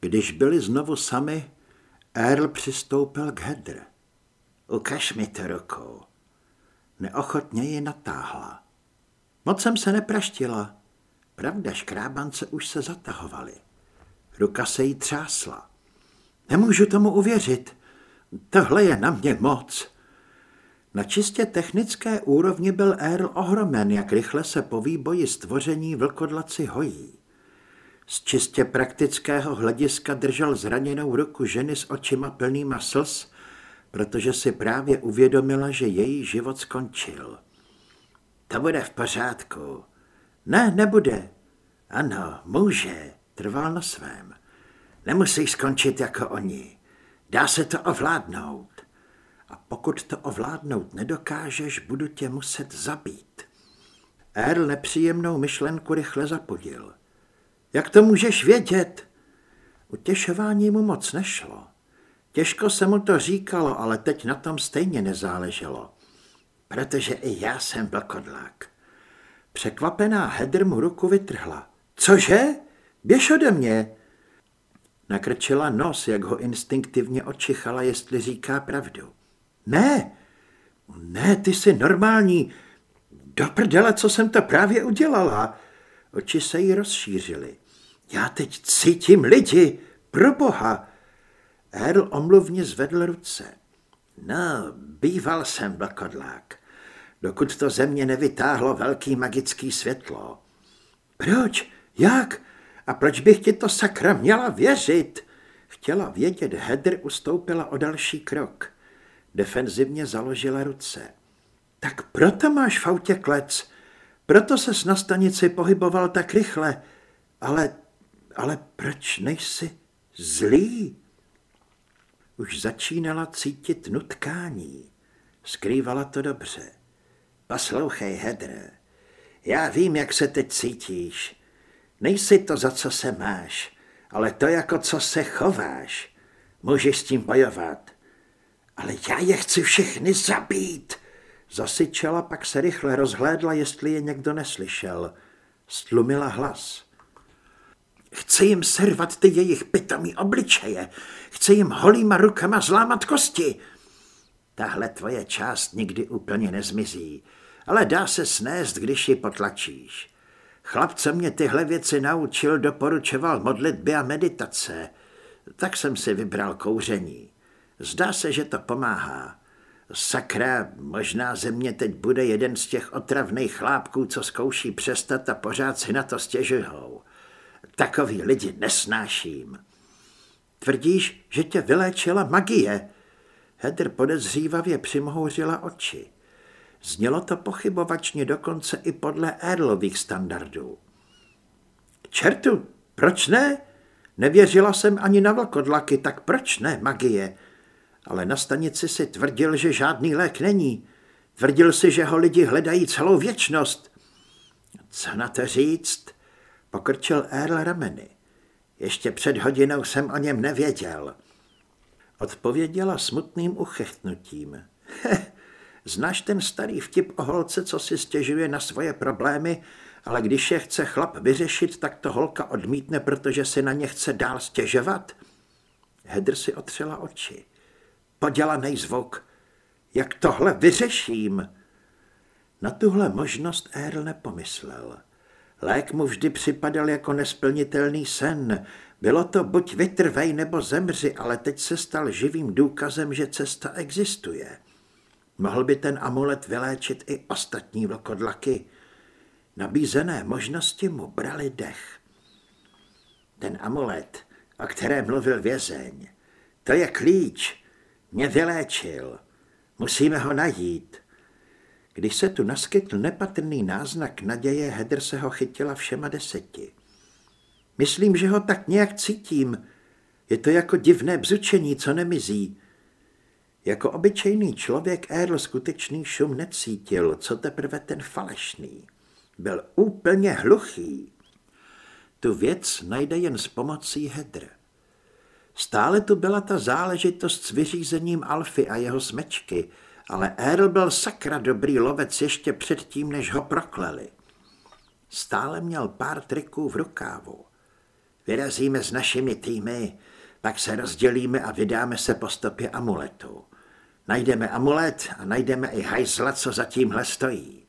Když byli znovu sami, Earl přistoupil k Hedr. Ukaž mi to rukou. Neochotně ji natáhla. Moc jsem se nepraštila. Pravda, škrábance už se zatahovaly. Ruka se jí třásla. Nemůžu tomu uvěřit. Tohle je na mě moc. Na čistě technické úrovni byl Earl ohromen, jak rychle se po výboji stvoření vlkodlaci hojí. Z čistě praktického hlediska držel zraněnou ruku ženy s očima plnýma slz, protože si právě uvědomila, že její život skončil. To bude v pořádku. Ne, nebude. Ano, může, trval na svém. Nemusíš skončit jako oni. Dá se to ovládnout. A pokud to ovládnout nedokážeš, budu tě muset zabít. Earl nepříjemnou myšlenku rychle zapodil. Jak to můžeš vědět? Utěšování mu moc nešlo. Těžko se mu to říkalo, ale teď na tom stejně nezáleželo. Protože i já jsem blkodlák. Překvapená Hedr mu ruku vytrhla. Cože? Běž ode mě! Nakrčila nos, jak ho instinktivně očichala, jestli říká pravdu. Ne, ne, ty jsi normální. Do prdele, co jsem to právě udělala. Oči se jí rozšířily. Já teď cítím lidi, pro boha. Earl omluvně zvedl ruce. No, býval jsem blkodlák, dokud to země nevytáhlo velký magický světlo. Proč? Jak? A proč bych ti to sakra měla věřit? Chtěla vědět, Hedr ustoupila o další krok. Defenzivně založila ruce. Tak proto máš v autě klec. Proto se na stanici pohyboval tak rychle. Ale, ale proč nejsi zlý? Už začínala cítit nutkání. Skrývala to dobře. Poslouchej, Hedre, já vím, jak se teď cítíš. Nejsi to, za co se máš, ale to, jako co se chováš. Můžeš s tím bojovat. Ale já je chci všechny zabít. Zasyčela, pak se rychle rozhlédla, jestli je někdo neslyšel. Stlumila hlas. Chci jim servat ty jejich pitomí obličeje. Chci jim holýma rukama zlámat kosti. Tahle tvoje část nikdy úplně nezmizí, ale dá se snést, když ji potlačíš. Chlapce mě tyhle věci naučil, doporučoval modlitby a meditace. Tak jsem si vybral kouření. Zdá se, že to pomáhá. Sakra, možná ze mě teď bude jeden z těch otravných chlápků, co zkouší přestat a pořád si na to stěžujou. Takový lidi nesnáším. Tvrdíš, že tě vyléčila magie? Hedr podezřívavě přimhouřila oči. Znělo to pochybovačně dokonce i podle Erlových standardů. Čertu, proč ne? Nevěřila jsem ani na vlkodlaky, tak proč ne magie? Ale na stanici si tvrdil, že žádný lék není. Tvrdil si, že ho lidi hledají celou věčnost. Co na to říct? Pokrčil Earl rameny. Ještě před hodinou jsem o něm nevěděl. Odpověděla smutným uchechtnutím. Znáš ten starý vtip o holce, co si stěžuje na svoje problémy, ale když je chce chlap vyřešit, tak to holka odmítne, protože si na ně chce dál stěžovat? Hedr si otřela oči. Podělaný zvuk. Jak tohle vyřeším? Na tuhle možnost Earl nepomyslel. Lék mu vždy připadal jako nesplnitelný sen. Bylo to buď vytrvej nebo zemři, ale teď se stal živým důkazem, že cesta existuje. Mohl by ten amulet vyléčit i ostatní vlkodlaky. Nabízené možnosti mu brali dech. Ten amulet, o kterém mluvil vězeň, to je klíč. Mě vyléčil. Musíme ho najít. Když se tu naskytl nepatrný náznak naděje, Hedr se ho chytila všema deseti. Myslím, že ho tak nějak cítím. Je to jako divné bzučení, co nemizí. Jako obyčejný člověk Earl skutečný šum necítil, co teprve ten falešný. Byl úplně hluchý. Tu věc najde jen s pomocí Hedr. Stále tu byla ta záležitost s vyřízením Alfy a jeho smečky, ale Earl byl sakra dobrý lovec ještě předtím, než ho prokleli. Stále měl pár triků v rukávu. Vyrazíme s našimi týmy, pak se rozdělíme a vydáme se po stopě amuletu. Najdeme amulet a najdeme i hajzla, co za tímhle stojí.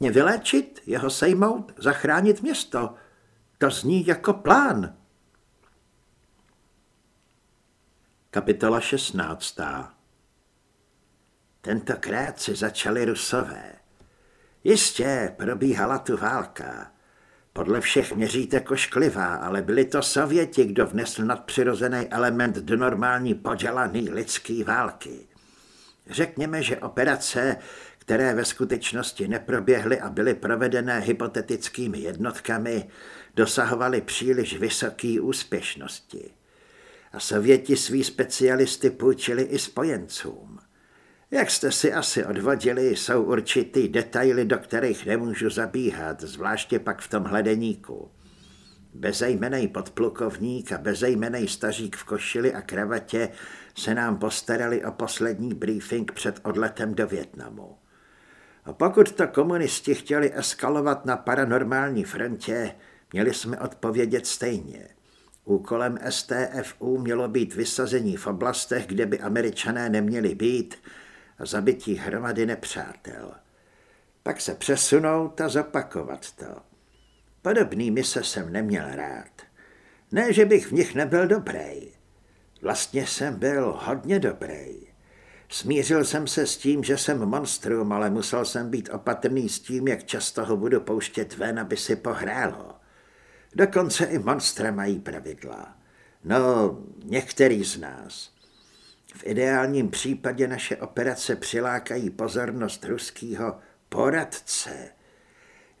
Mě vyléčit, jeho sejmout, zachránit město. To zní jako plán. Kapitola 16. Tentokrát si začali rusové. Jistě, probíhala tu válka. Podle všech měřítek ošklivá, ale byli to Sověti, kdo vnesl nadpřirozený element do normální podělaný lidský války. Řekněme, že operace, které ve skutečnosti neproběhly a byly provedené hypotetickými jednotkami, dosahovaly příliš vysoké úspěšnosti. A Sověti svý specialisty půjčili i spojencům. Jak jste si asi odvodili, jsou určitý detaily, do kterých nemůžu zabíhat, zvláště pak v tom hledeníku. Bezejmenej podplukovník a bezejmenej stařík v košili a kravatě se nám postarali o poslední briefing před odletem do Větnamu. A pokud to komunisti chtěli eskalovat na paranormální frontě, měli jsme odpovědět stejně. Úkolem STFU mělo být vysazení v oblastech, kde by američané neměli být, a zabití hromady nepřátel. Pak se přesunout a zopakovat to. Podobný mise jsem neměl rád. Ne, že bych v nich nebyl dobrý. Vlastně jsem byl hodně dobrý. Smířil jsem se s tím, že jsem monstrum, ale musel jsem být opatrný s tím, jak často ho budu pouštět ven, aby si pohrálo. Dokonce i monstra mají pravidla. No, některý z nás. V ideálním případě naše operace přilákají pozornost ruského poradce.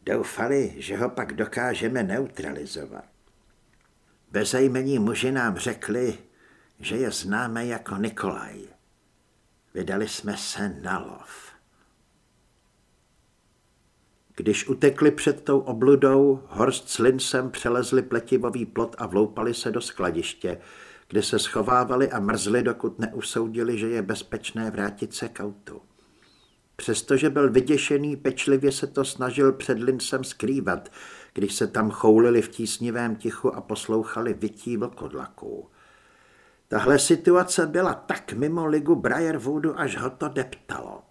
Doufali, že ho pak dokážeme neutralizovat. Bezejmení muži nám řekli, že je známe jako Nikolaj. Vydali jsme se na lov. Když utekli před tou obludou, Horst s Linsem přelezli pletivový plot a vloupali se do skladiště, kde se schovávali a mrzli, dokud neusoudili, že je bezpečné vrátit se k autu. Přestože byl vyděšený, pečlivě se to snažil před Linsem skrývat, když se tam choulili v tísnivém tichu a poslouchali vytí vlkodlaků. Tahle situace byla tak mimo ligu Briarwoodu, až ho to deptalo.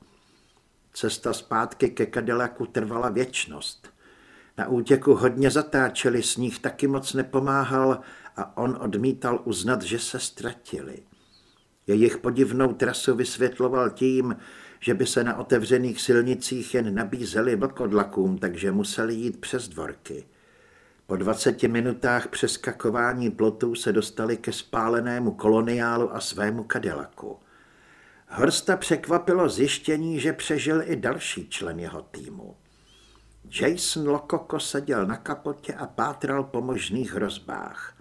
Cesta zpátky ke Cadillacu trvala věčnost. Na útěku hodně zatáčeli, sníh taky moc nepomáhal a on odmítal uznat, že se ztratili. Jejich podivnou trasu vysvětloval tím, že by se na otevřených silnicích jen nabízeli vlkodlakům, takže museli jít přes dvorky. Po 20 minutách přeskakování plotů se dostali ke spálenému koloniálu a svému kadelaku. Horsta překvapilo zjištění, že přežil i další člen jeho týmu. Jason Lokoko seděl na kapotě a pátral po možných hrozbách.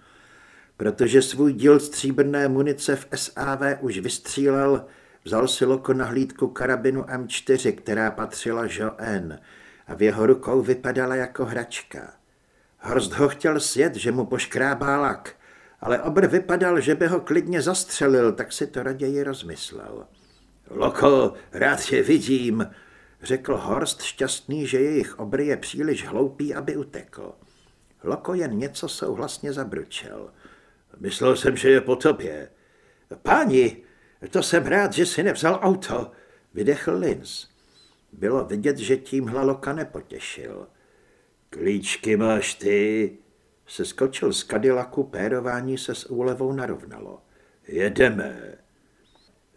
Protože svůj díl stříbrné munice v SAV už vystřílel, vzal si Loko na hlídku karabinu M4, která patřila Joanne a v jeho rukou vypadala jako hračka. Horst ho chtěl sjet, že mu poškrábá lak, ale obr vypadal, že by ho klidně zastřelil, tak si to raději rozmyslel. Loko, rád tě vidím, řekl Horst šťastný, že jejich obr je příliš hloupý, aby utekl. Loko jen něco souhlasně zabručel. Myslel jsem, že je po tobě. Páni, to jsem rád, že si nevzal auto, vydechl Linz. Bylo vidět, že tímhle Loka nepotěšil. Klíčky máš ty? Se skočil z Kadilaku, pérování se s úlevou narovnalo. Jedeme.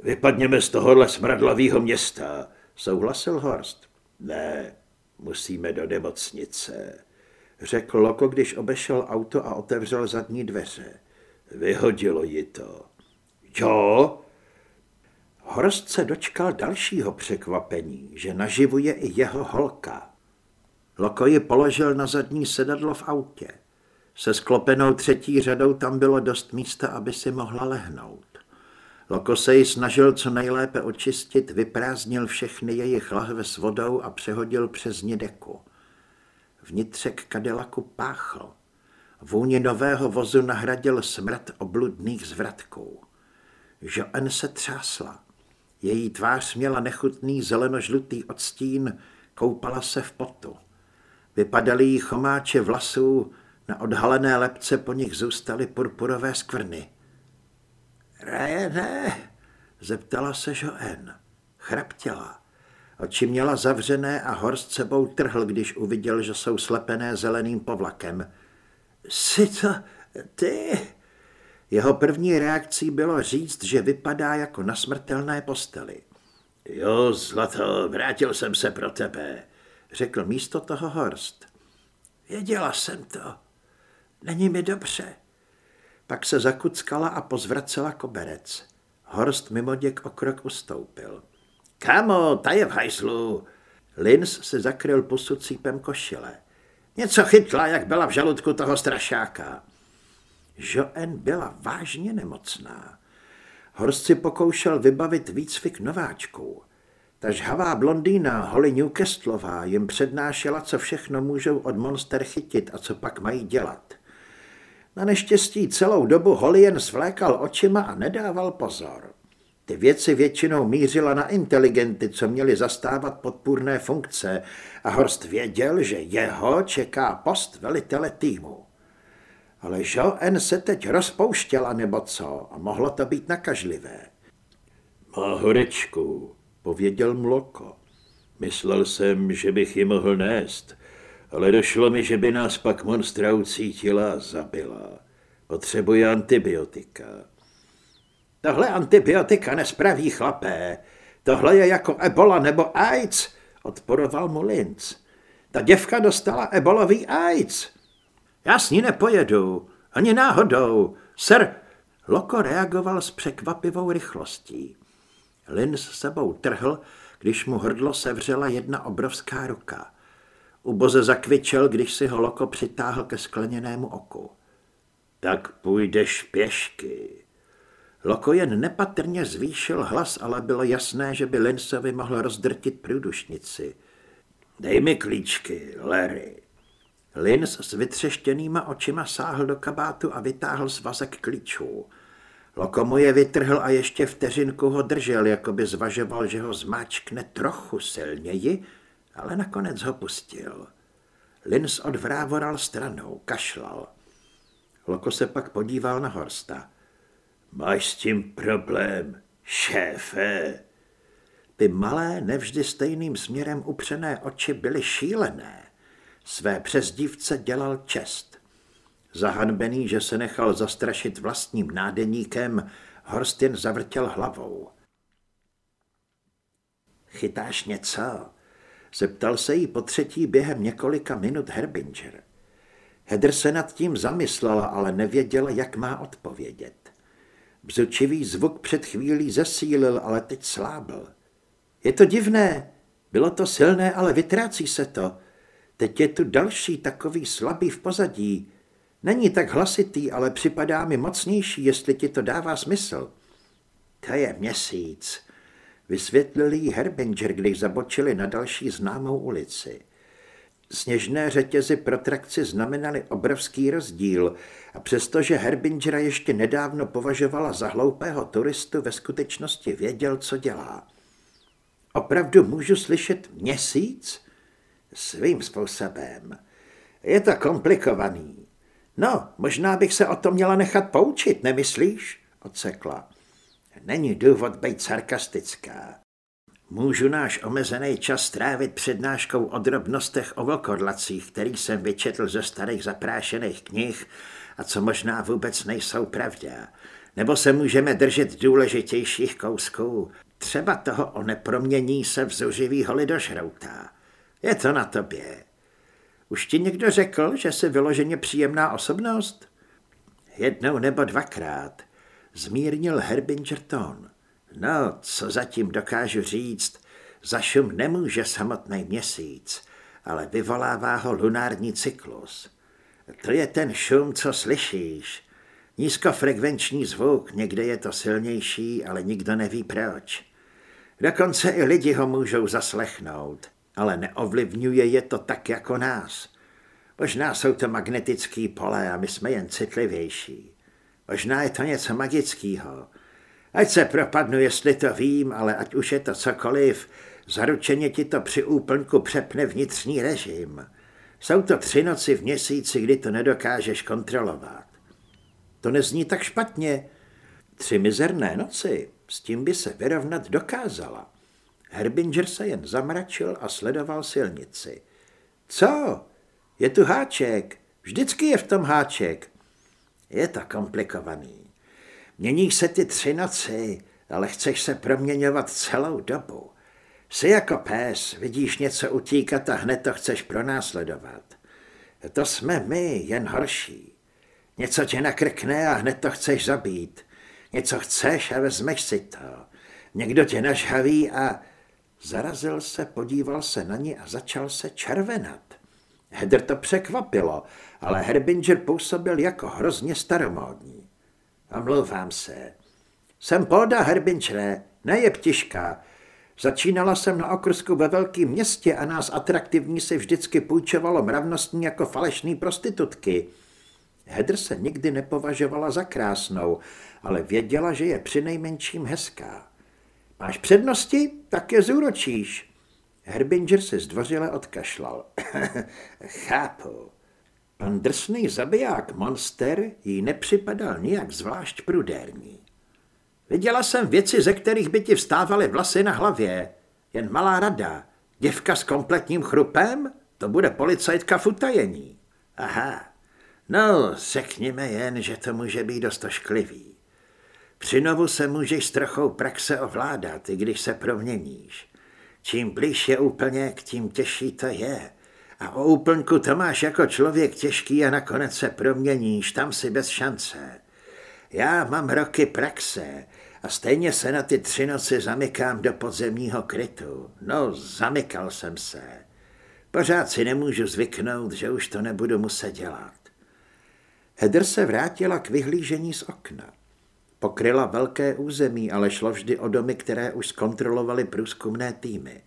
Vypadněme z tohohle smradlavého města, souhlasil Horst. Ne, musíme do nemocnice, řekl Loko, když obešel auto a otevřel zadní dveře. Vyhodilo ji to. Jo? Horst se dočkal dalšího překvapení, že naživuje i jeho holka. Loko ji položil na zadní sedadlo v autě. Se sklopenou třetí řadou tam bylo dost místa, aby si mohla lehnout. Loko se ji snažil co nejlépe očistit, vyprázdnil všechny jejich lahve s vodou a přehodil přes ní deku. Vnitřek kadelaku páchl. Vůni nového vozu nahradil smrt obludných zvratků. Joan se třásla. Její tvář měla nechutný zelenožlutý odstín, koupala se v potu. Vypadaly jí chomáče vlasů, Na odhalené lepce po nich zůstaly purpurové skvrny. Rajene, zeptala se Joen. Chraptěla. Oči měla zavřené a Horst sebou trhl, když uviděl, že jsou slepené zeleným povlakem. Jsi to ty? Jeho první reakcí bylo říct, že vypadá jako na smrtelné posteli. Jo, zlato, vrátil jsem se pro tebe, řekl místo toho Horst. Věděla jsem to. Není mi dobře. Pak se zakuckala a pozvracela koberec. Horst mimoděk o krok ustoupil. Kamo, ta je v hajslu. Lins se zakryl posucípem košile. Něco chytla, jak byla v žaludku toho strašáka. Joen byla vážně nemocná. Horst si pokoušel vybavit výcvik nováčků. Ta žhavá blondýna Holly Newcastlová jim přednášela, co všechno můžou od monster chytit a co pak mají dělat. Na neštěstí celou dobu Holly jen svlékal očima a nedával pozor. Ty věci většinou mířila na inteligenty, co měli zastávat podpůrné funkce a Horst věděl, že jeho čeká post velitele týmu. Ale Joen se teď rozpouštěla nebo co a mohlo to být nakažlivé. Má horečku, pověděl Mloko. Myslel jsem, že bych ji mohl nést, ale došlo mi, že by nás pak monstra ucítila a zabila. Potřebuje antibiotika. Tohle antibiotika nespraví chlapé. Tohle je jako ebola nebo AIDS, odporoval mu Linz. Ta děvka dostala ebolový AIDS. Já s ní nepojedu, ani náhodou. Sir, Loko reagoval s překvapivou rychlostí. Linz sebou trhl, když mu hrdlo sevřela jedna obrovská ruka. Uboze zakvičel, když si ho Loko přitáhl ke skleněnému oku. Tak půjdeš pěšky. Loko jen nepatrně zvýšil hlas, ale bylo jasné, že by Linsovi mohl rozdrtit průdušnici. Dej mi klíčky, Larry. Lins s vytřeštěnýma očima sáhl do kabátu a vytáhl svazek klíčů. Loko mu je vytrhl a ještě vteřinku ho držel, jako by zvažoval, že ho zmáčkne trochu silněji, ale nakonec ho pustil. Lins odvrávoral stranou, kašlal. Loko se pak podíval na Horsta. Máš s tím problém, šéfe? Ty malé, nevždy stejným směrem upřené oči byly šílené. Své přezdívce dělal čest. Zahanbený, že se nechal zastrašit vlastním nádeníkem, Horst jen zavrtěl hlavou. Chytáš něco? Zeptal se jí po třetí během několika minut Herbinger. Hedr se nad tím zamyslela, ale nevěděla, jak má odpovědět. Bzučivý zvuk před chvílí zesílil, ale teď slábl. Je to divné. Bylo to silné, ale vytrácí se to. Teď je tu další takový slabý v pozadí. Není tak hlasitý, ale připadá mi mocnější, jestli ti to dává smysl. To je měsíc, vysvětlil jí Herbinger, když zabočili na další známou ulici. Sněžné řetězy protrakci znamenaly obrovský rozdíl a přestože Herbingera ještě nedávno považovala za hloupého turistu, ve skutečnosti věděl, co dělá. Opravdu můžu slyšet měsíc? Svým způsobem. Je to komplikovaný. No, možná bych se o to měla nechat poučit, nemyslíš? Odsekla. Není důvod být sarkastická. Můžu náš omezený čas strávit přednáškou o drobnostech o vlkodlacích, který jsem vyčetl ze starých zaprášených knih a co možná vůbec nejsou pravda. Nebo se můžeme držet důležitějších kousků, třeba toho o nepromění se v zuřivýho lidožrouta. Je to na tobě. Už ti někdo řekl, že jsi vyloženě příjemná osobnost? Jednou nebo dvakrát. Zmírnil Herbinger tón. No, co zatím dokážu říct, za šum nemůže samotný měsíc, ale vyvolává ho lunární cyklus. To je ten šum, co slyšíš. Nízkofrekvenční zvuk, někde je to silnější, ale nikdo neví proč. Dokonce i lidi ho můžou zaslechnout, ale neovlivňuje je to tak jako nás. Možná jsou to magnetický pole a my jsme jen citlivější. Možná je to něco magického, Ať se propadnu, jestli to vím, ale ať už je to cokoliv, zaručeně ti to při úplnku přepne vnitřní režim. Jsou to tři noci v měsíci, kdy to nedokážeš kontrolovat. To nezní tak špatně. Tři mizerné noci, s tím by se vyrovnat dokázala. Herbinger se jen zamračil a sledoval silnici. Co? Je tu háček. Vždycky je v tom háček. Je to komplikovaný. Měníš se ty tři noci, ale chceš se proměňovat celou dobu. Jsi jako pes, vidíš něco utíkat a hned to chceš pronásledovat. To jsme my, jen horší. Něco tě nakrkne a hned to chceš zabít. Něco chceš a vezmeš si to. Někdo tě nažhaví a... Zarazil se, podíval se na ní a začal se červenat. Hedr to překvapilo, ale Herbinger působil jako hrozně staromódní. Omlouvám se. Jsem Polda Herbingere, ne je ptiška. Začínala jsem na okrsku ve velkém městě a nás atraktivní se vždycky půjčovalo mravnostní jako falešný prostitutky. Hedr se nikdy nepovažovala za krásnou, ale věděla, že je přinejmenším hezká. Máš přednosti? Tak je zúročíš. Herbinger se zdvořile odkašlal. Chápu. Pan drsný zabiják Monster jí nepřipadal nijak zvlášť prudérní. Viděla jsem věci, ze kterých by ti vstávaly vlasy na hlavě. Jen malá rada. Děvka s kompletním chrupem? To bude policajtka v utajení. Aha. No, řekněme jen, že to může být dost ošklivý. Při novu se můžeš s trochou praxe ovládat, i když se proměníš. Čím blíž je úplněk, tím těžší to je. A o úplňku to máš jako člověk těžký a nakonec se proměníš, tam si bez šance. Já mám roky praxe a stejně se na ty tři noci zamykám do podzemního krytu. No, zamykal jsem se. Pořád si nemůžu zvyknout, že už to nebudu muset dělat. Hedr se vrátila k vyhlížení z okna. Pokryla velké území, ale šlo vždy o domy, které už zkontrolovaly průzkumné týmy.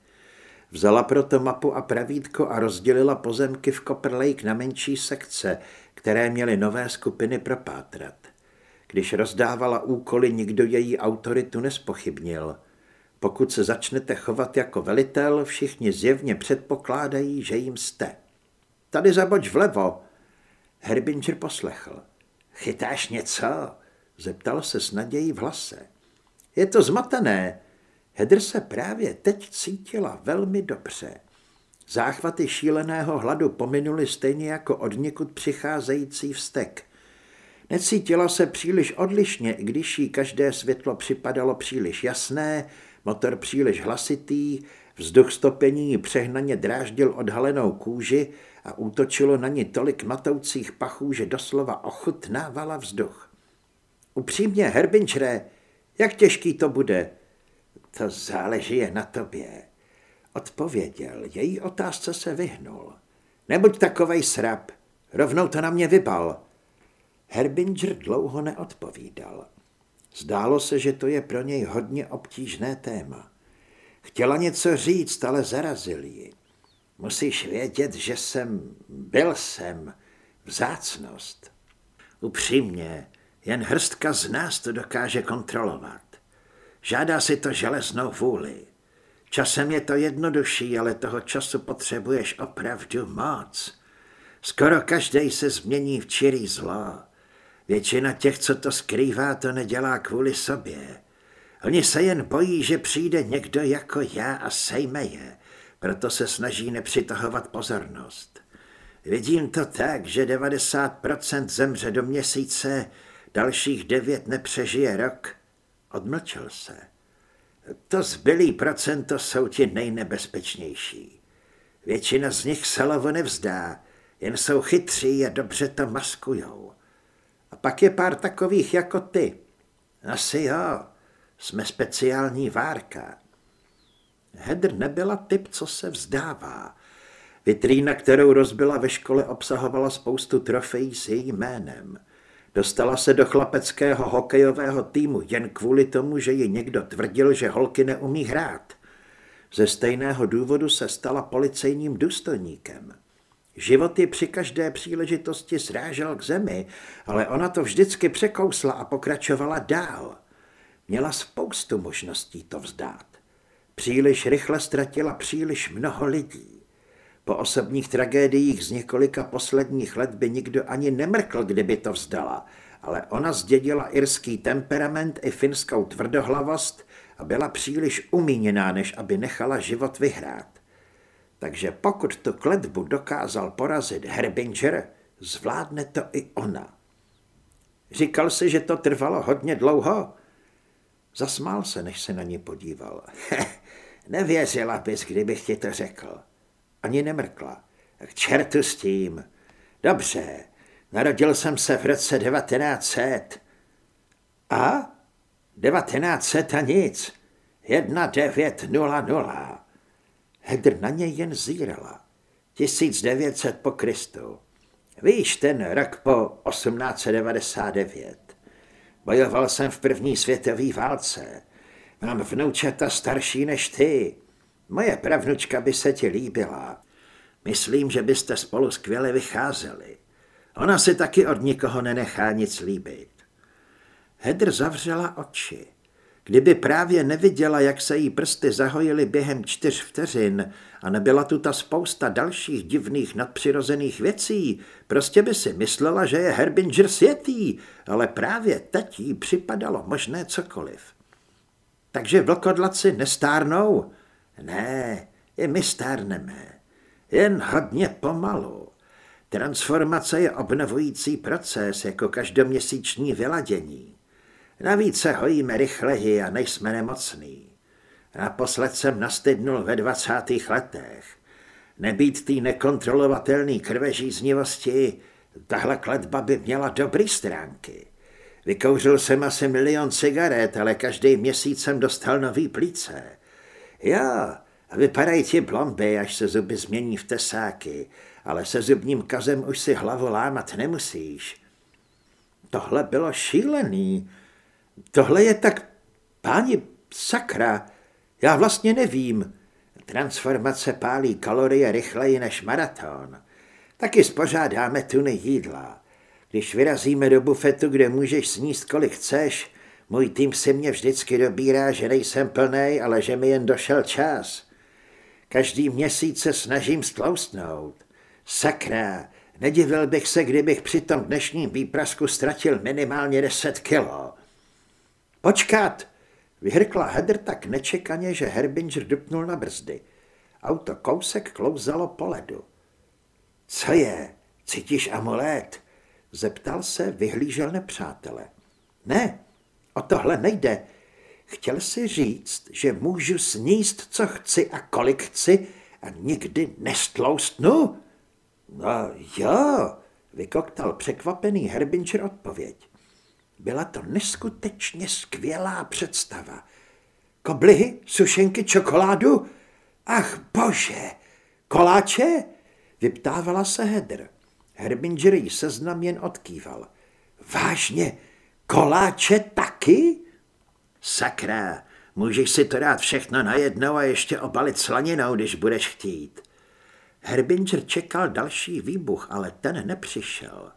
Vzala proto mapu a pravítko a rozdělila pozemky v Copper Lake na menší sekce, které měly nové skupiny propátrat. Když rozdávala úkoly, nikdo její autoritu nespochybnil. Pokud se začnete chovat jako velitel, všichni zjevně předpokládají, že jim jste. Tady zaboč vlevo. Herbinger poslechl. Chytáš něco? Zeptal se s nadějí v hlase. Je to zmatené. Hedr se právě teď cítila velmi dobře. Záchvaty šíleného hladu pominuly stejně jako od někud přicházející vztek. Necítila se příliš odlišně, když jí každé světlo připadalo příliš jasné, motor příliš hlasitý, vzduch stopení přehnaně dráždil odhalenou kůži a útočilo na ní tolik matoucích pachů, že doslova ochutnávala vzduch. Upřímně, Herbinčre, jak těžký to bude? To záleží je na tobě. Odpověděl, její otázce se vyhnul. Nebuď takovej srab, rovnou to na mě vybal. Herbinger dlouho neodpovídal. Zdálo se, že to je pro něj hodně obtížné téma. Chtěla něco říct, ale zarazil ji. Musíš vědět, že jsem, byl jsem, vzácnost. Upřímně, jen hrstka z nás to dokáže kontrolovat. Žádá si to železnou vůli. Časem je to jednodušší, ale toho času potřebuješ opravdu moc. Skoro každý se změní v čirý zlo. Většina těch, co to skrývá, to nedělá kvůli sobě. Oni se jen bojí, že přijde někdo jako já a sejme je, proto se snaží nepřitahovat pozornost. Vidím to tak, že 90% zemře do měsíce, dalších devět nepřežije rok. Odmlčel se. To zbylý procento jsou ti nejnebezpečnější. Většina z nich se lovo nevzdá, jen jsou chytří a dobře to maskujou. A pak je pár takových jako ty. Asi jo, jsme speciální várka. Hedr nebyla typ, co se vzdává. Vitrína, kterou rozbila ve škole, obsahovala spoustu trofejí s jejím jménem. Dostala se do chlapeckého hokejového týmu jen kvůli tomu, že ji někdo tvrdil, že holky neumí hrát. Ze stejného důvodu se stala policejním důstojníkem. Život ji při každé příležitosti srážel k zemi, ale ona to vždycky překousla a pokračovala dál. Měla spoustu možností to vzdát. Příliš rychle ztratila příliš mnoho lidí. Po osobních tragédiích z několika posledních let by nikdo ani nemrkl, kdyby to vzdala, ale ona zdědila irský temperament i finskou tvrdohlavost a byla příliš umíněná, než aby nechala život vyhrát. Takže pokud tu kletbu dokázal porazit Herbinger, zvládne to i ona. Říkal si, že to trvalo hodně dlouho? Zasmál se, než se na ní podíval. Nevěřila bys, kdybych ti to řekl. Ani nemrkla. K čertu s tím. Dobře, narodil jsem se v roce 1900. A? 1900 a nic. 1900. Hedr na něj jen zírala. 1900 po Kristu. Víš, ten rok po 1899. Bojoval jsem v první světové válce. Mám vnoučata starší než ty. Moje pravnučka by se ti líbila. Myslím, že byste spolu skvěle vycházeli. Ona si taky od nikoho nenechá nic líbit. Hedr zavřela oči. Kdyby právě neviděla, jak se jí prsty zahojily během čtyř vteřin a nebyla tu ta spousta dalších divných nadpřirozených věcí, prostě by si myslela, že je Herbinger světý, ale právě teď jí připadalo možné cokoliv. Takže vlkodlaci nestárnou? Ne, i my stárneme. Jen hodně pomalu. Transformace je obnovující proces, jako každoměsíční vyladění. Navíc se hojíme rychleji a nejsme nemocní. Naposled jsem nastydnul ve dvacátých letech. Nebýt tý nekontrolovatelný krvežíznivosti, tahle kletba by měla dobrý stránky. Vykouřil jsem asi milion cigaret, ale každý měsíc jsem dostal nový plíce. Jo, vypadají ti blomby, až se zuby změní v tesáky, ale se zubním kazem už si hlavu lámat nemusíš. Tohle bylo šílený, Tohle je tak, páni, sakra, já vlastně nevím. Transformace pálí kalorie rychleji než maraton. Taky spořádáme tuny jídla. Když vyrazíme do bufetu, kde můžeš sníst kolik chceš, můj tým si mě vždycky dobírá, že nejsem plný, ale že mi jen došel čas. Každý měsíc se snažím stloustnout. Sakra, nedivil bych se, kdybych při tom dnešním výprasku ztratil minimálně 10 kilo. Počkat! Vyhrkla Heather tak nečekaně, že Herbinger dupnul na brzdy. Auto kousek klouzalo po ledu. Co je? Cítíš amulet? Zeptal se, vyhlížel nepřátele. Ne, o tohle nejde. Chtěl si říct, že můžu sníst, co chci a kolik chci a nikdy nestloustnu? No jo, vykoktal překvapený Herbinger odpověď. Byla to neskutečně skvělá představa. Koblihy, sušenky, čokoládu? Ach bože, koláče? Vyptávala se Hedr. Herbinger jí seznam jen odkýval. Vážně, koláče taky? Sakra, můžeš si to dát všechno najednou a ještě obalit slaninou, když budeš chtít. Herbinger čekal další výbuch, ale ten nepřišel.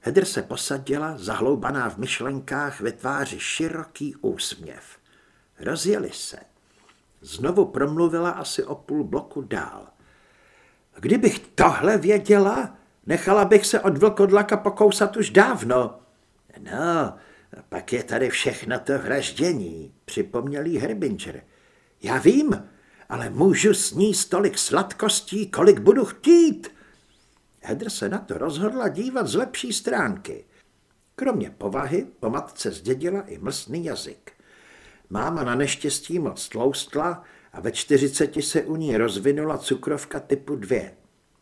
Hedr se posadila, zahloubaná v myšlenkách, ve tváři široký úsměv. Rozjeli se. Znovu promluvila asi o půl bloku dál. Kdybych tohle věděla, nechala bych se od vlkodlaka pokousat už dávno. No, pak je tady všechno to vraždění, připomněl jí Herbinger. Já vím, ale můžu sníst tolik sladkostí, kolik budu chtít. Hedr se na to rozhodla dívat z lepší stránky. Kromě povahy po matce zdědila i mlsný jazyk. Máma na neštěstí moc tloustla a ve čtyřiceti se u ní rozvinula cukrovka typu dvě.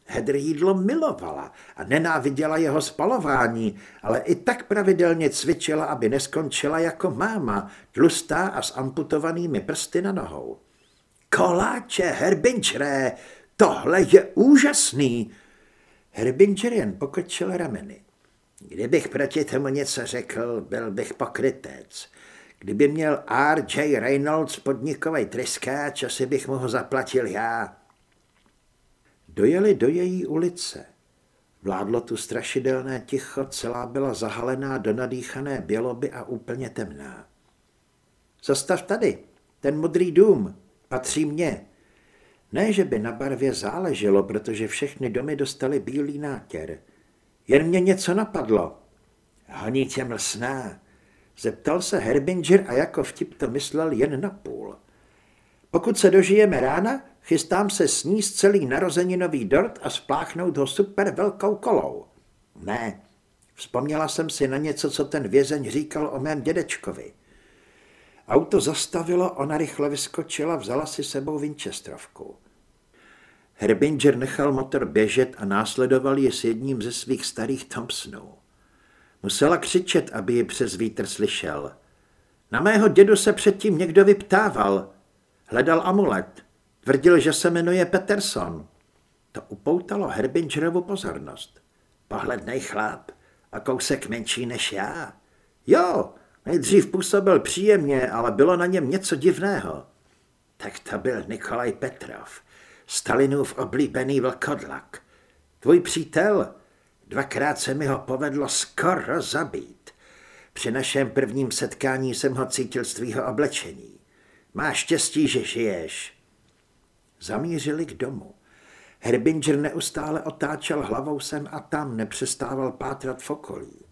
Hedr jídlo milovala a nenáviděla jeho spalování, ale i tak pravidelně cvičila, aby neskončila jako máma, tlustá a s amputovanými prsty na nohou. Koláče, herbinčré, tohle je úžasný, Herbinger jen pokrčil rameny. Kdybych proti tomu něco řekl, byl bych pokrytec. Kdyby měl R.J. Reynolds podnikový tryskáč, asi bych mu ho zaplatil já. Dojeli do její ulice. Vládlo tu strašidelné ticho, celá byla zahalená do nadýchané běloby a úplně temná. Zastav tady, ten modrý dům, patří mně. Ne, že by na barvě záleželo, protože všechny domy dostaly bílý nátěr. Jen mě něco napadlo. Honí tě mlsná. Zeptal se Herbinger a jako vtip to myslel jen na půl. Pokud se dožijeme rána, chystám se sníst celý narozeninový dort a spláchnout ho super velkou kolou. Ne, vzpomněla jsem si na něco, co ten vězeň říkal o mém dědečkovi. Auto zastavilo, ona rychle vyskočila, vzala si sebou Winchesterovku. Herbinger nechal motor běžet a následoval ji s jedním ze svých starých Thompsonů. Musela křičet, aby ji přes vítr slyšel. Na mého dědu se předtím někdo vyptával. Hledal amulet. Tvrdil, že se jmenuje Peterson. To upoutalo Herbingerovu pozornost. Pohlednej chlap a kousek menší než já. Jo, nejdřív působil příjemně, ale bylo na něm něco divného. Tak to byl Nikolaj Petrov, Stalinův oblíbený vlkodlak. Tvůj přítel, dvakrát se mi ho povedlo skoro zabít. Při našem prvním setkání jsem ho cítil z tvýho oblečení. Máš štěstí, že žiješ. Zamířili k domu. Herbinger neustále otáčel hlavou sem a tam, nepřestával pátrat v okolí.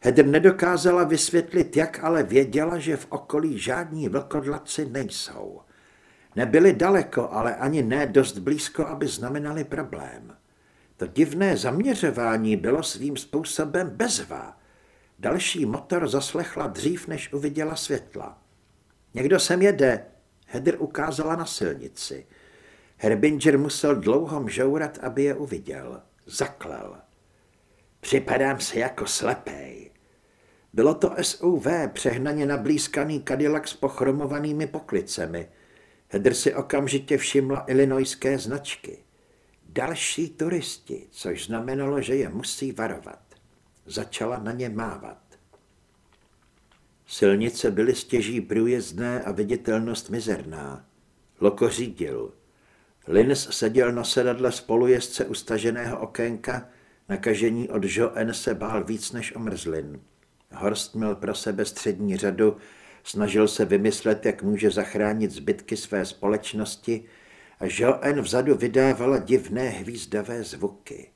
Hedr nedokázala vysvětlit, jak ale věděla, že v okolí žádní vlkodlaci nejsou. Nebyli daleko, ale ani ne dost blízko, aby znamenali problém. To divné zaměřování bylo svým způsobem bezvá. Další motor zaslechla dřív, než uviděla světla. Někdo sem jede, Hedr ukázala na silnici. Herbinger musel dlouho mžourat, aby je uviděl. Zaklel. Připadám se jako slepej. Bylo to SUV, přehnaně nablízkaný Cadillac s pochromovanými poklicemi. Hedr si okamžitě všimla illinoiské značky. Další turisti, což znamenalo, že je musí varovat. Začala na ně mávat. Silnice byly stěží průjezdné a viditelnost mizerná. Loko řídil. Lins seděl na sedadle spolujezdce ustaženého okénka, nakažení od Joen se bál víc než omrzlin. Horst měl pro sebe střední řadu, snažil se vymyslet, jak může zachránit zbytky své společnosti a Joen vzadu vydávala divné hvízdavé zvuky.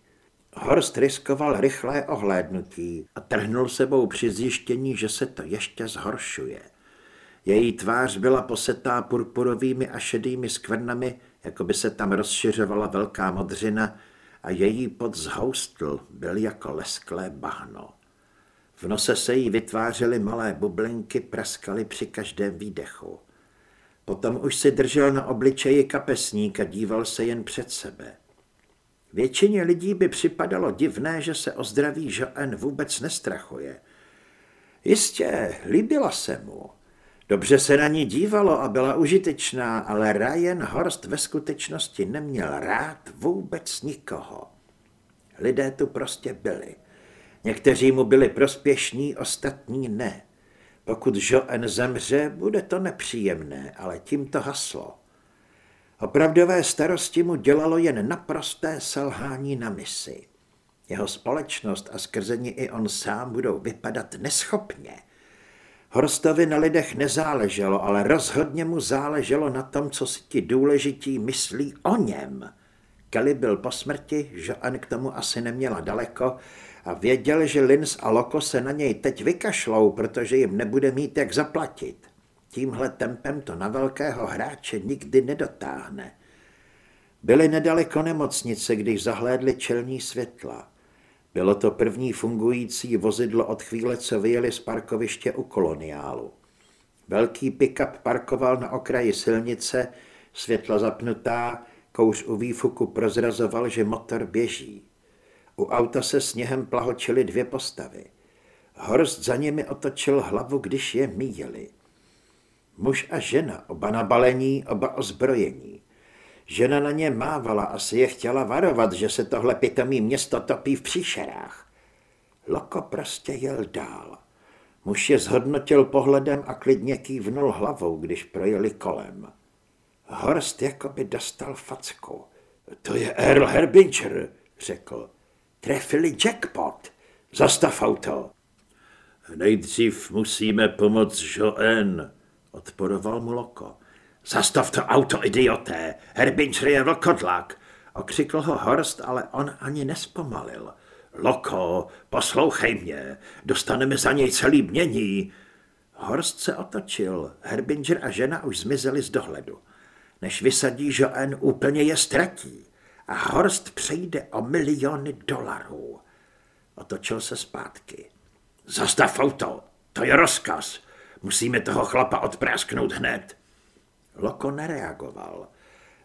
Horst riskoval rychlé ohlédnutí a trhnul sebou při zjištění, že se to ještě zhoršuje. Její tvář byla posetá purpurovými a šedými skvrnami, jako by se tam rozšiřovala velká modřina a její pod zhoustl byl jako lesklé bahno. V nose se jí vytvářely malé bublinky, praskaly při každém výdechu. Potom už si držel na obličeji kapesník a díval se jen před sebe. Většině lidí by připadalo divné, že se o zdraví Joen vůbec nestrachuje. Jistě, líbila se mu. Dobře se na ní dívalo a byla užitečná, ale Ryan Horst ve skutečnosti neměl rád vůbec nikoho. Lidé tu prostě byli. Někteří mu byli prospěšní, ostatní ne. Pokud Joen zemře, bude to nepříjemné, ale tím to haslo. Opravdové starosti mu dělalo jen naprosté selhání na misi. Jeho společnost a skrze ní i on sám budou vypadat neschopně. Horstovi na lidech nezáleželo, ale rozhodně mu záleželo na tom, co si ti důležití myslí o něm. Kelly byl po smrti, že an k tomu asi neměla daleko a věděl, že Lins a Loko se na něj teď vykašlou, protože jim nebude mít jak zaplatit. Tímhle tempem to na velkého hráče nikdy nedotáhne. Byli nedaleko nemocnice, když zahlédli čelní světla. Bylo to první fungující vozidlo od chvíle, co vyjeli z parkoviště u koloniálu. Velký pick-up parkoval na okraji silnice, světla zapnutá, kouř u výfuku prozrazoval, že motor běží. U auta se sněhem plahočily dvě postavy. Horst za nimi otočil hlavu, když je míjeli. Muž a žena, oba na balení, oba ozbrojení. Žena na ně mávala, asi je chtěla varovat, že se tohle pitomý město topí v příšerách. Loko prostě jel dál. Muž je zhodnotil pohledem a klidně kývnul hlavou, když projeli kolem. Horst jako by dostal facku. To je Earl Herbinger, řekl. Trefili jackpot. Zastav auto. Nejdřív musíme pomoct Joen, odporoval mu Loko. Zastav to auto, idioté! Herbinčr je vlkodlak! Okřikl ho Horst, ale on ani nespomalil. Loko, poslouchej mě, dostaneme za něj celý mění. Horst se otočil, Herbinger a žena už zmizeli z dohledu. Než vysadí Joen, úplně je ztratí a Horst přejde o miliony dolarů. Otočil se zpátky. Zastav auto, to je rozkaz. Musíme toho chlapa odprásknout hned. Loko nereagoval.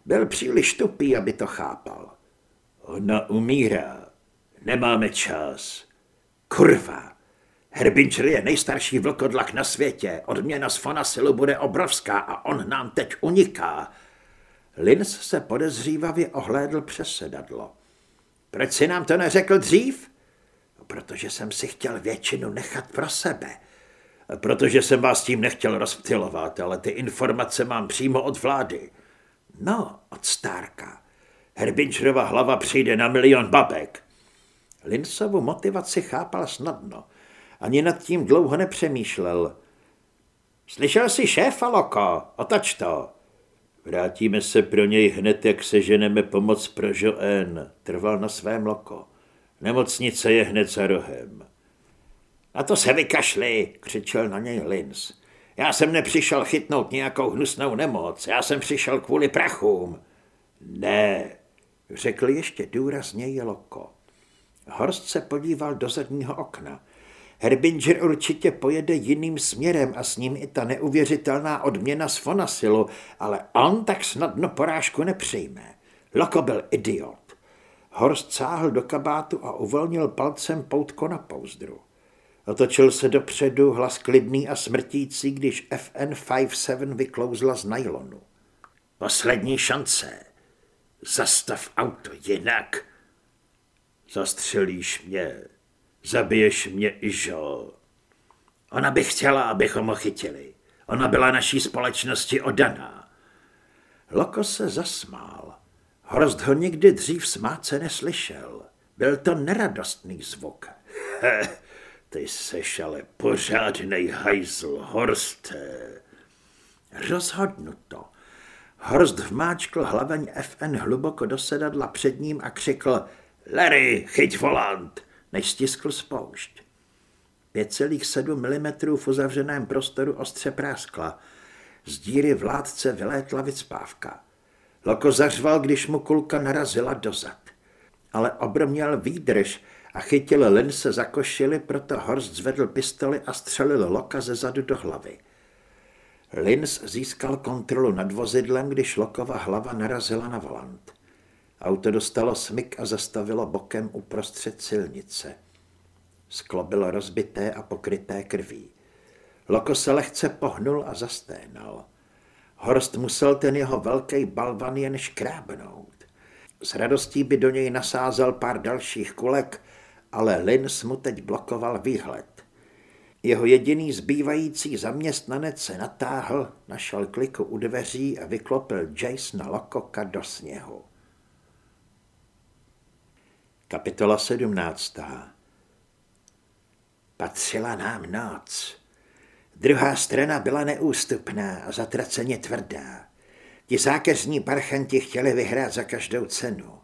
Byl příliš tupý, aby to chápal. Ona umírá. Nemáme čas. Kurva. Herbinčer je nejstarší vlkodlak na světě. Odměna z Fonasilu bude obrovská a on nám teď uniká. Lins se podezřívavě ohlédl přes sedadlo. Proč si nám to neřekl dřív? Protože jsem si chtěl většinu nechat pro sebe. Protože jsem vás tím nechtěl rozptilovat, ale ty informace mám přímo od vlády. No, od Stárka. Herbinčerova hlava přijde na milion babek. Linsovu motivaci chápal snadno. Ani nad tím dlouho nepřemýšlel. Slyšel jsi šéfa, Loko? Otoč to. Vrátíme se pro něj hned, jak seženeme pomoc pro Joen, trval na svém Loko. Nemocnice je hned za rohem. A to se vykašli, křičel na něj Lins. Já jsem nepřišel chytnout nějakou hnusnou nemoc, já jsem přišel kvůli prachům. Ne, řekl ještě důrazněji Loko. Horst se podíval do zadního okna. Herbinger určitě pojede jiným směrem a s ním i ta neuvěřitelná odměna z Fonasilu, ale on tak snadno porážku nepřijme. Loko byl idiot. Horst sáhl do kabátu a uvolnil palcem poutko na pouzdru. Otočil se dopředu, hlas klidný a smrtící, když FN57 vyklouzla z nylonu. Poslední šance. Zastav auto, jinak. Zastřelíš mě. Zabiješ mě i žo. Ona by chtěla, abychom ho chytili. Ona byla naší společnosti odaná. Loko se zasmál. Hrost ho nikdy dřív smáce neslyšel. Byl to neradostný zvuk. Ty seš ale pořádnej hajzl, Horste. Rozhodnuto. Horst vmáčkl hlaveň FN hluboko do sedadla před ním a křikl Larry, chyť volant, než stiskl spoušť. 5,7 mm v uzavřeném prostoru ostře práskla. Z díry vládce vylétla vycpávka. Loko zařval, když mu kulka narazila dozad. Ale obr měl výdrž a chytil Linse za košily, proto Horst zvedl pistoli a střelil Loka ze zadu do hlavy. Lins získal kontrolu nad vozidlem, když Lokova hlava narazila na volant. Auto dostalo smyk a zastavilo bokem uprostřed silnice. Sklo bylo rozbité a pokryté krví. Loko se lehce pohnul a zasténal. Horst musel ten jeho velký balvan jen škrábnout. S radostí by do něj nasázel pár dalších kulek, ale Lins mu teď blokoval výhled. Jeho jediný zbývající zaměstnanec se natáhl, našel kliku u dveří a vyklopil Jasona Lokoka do sněhu. Kapitola 17. Patřila nám noc. Druhá strana byla neústupná a zatraceně tvrdá. Ti zákeřní parchanti chtěli vyhrát za každou cenu.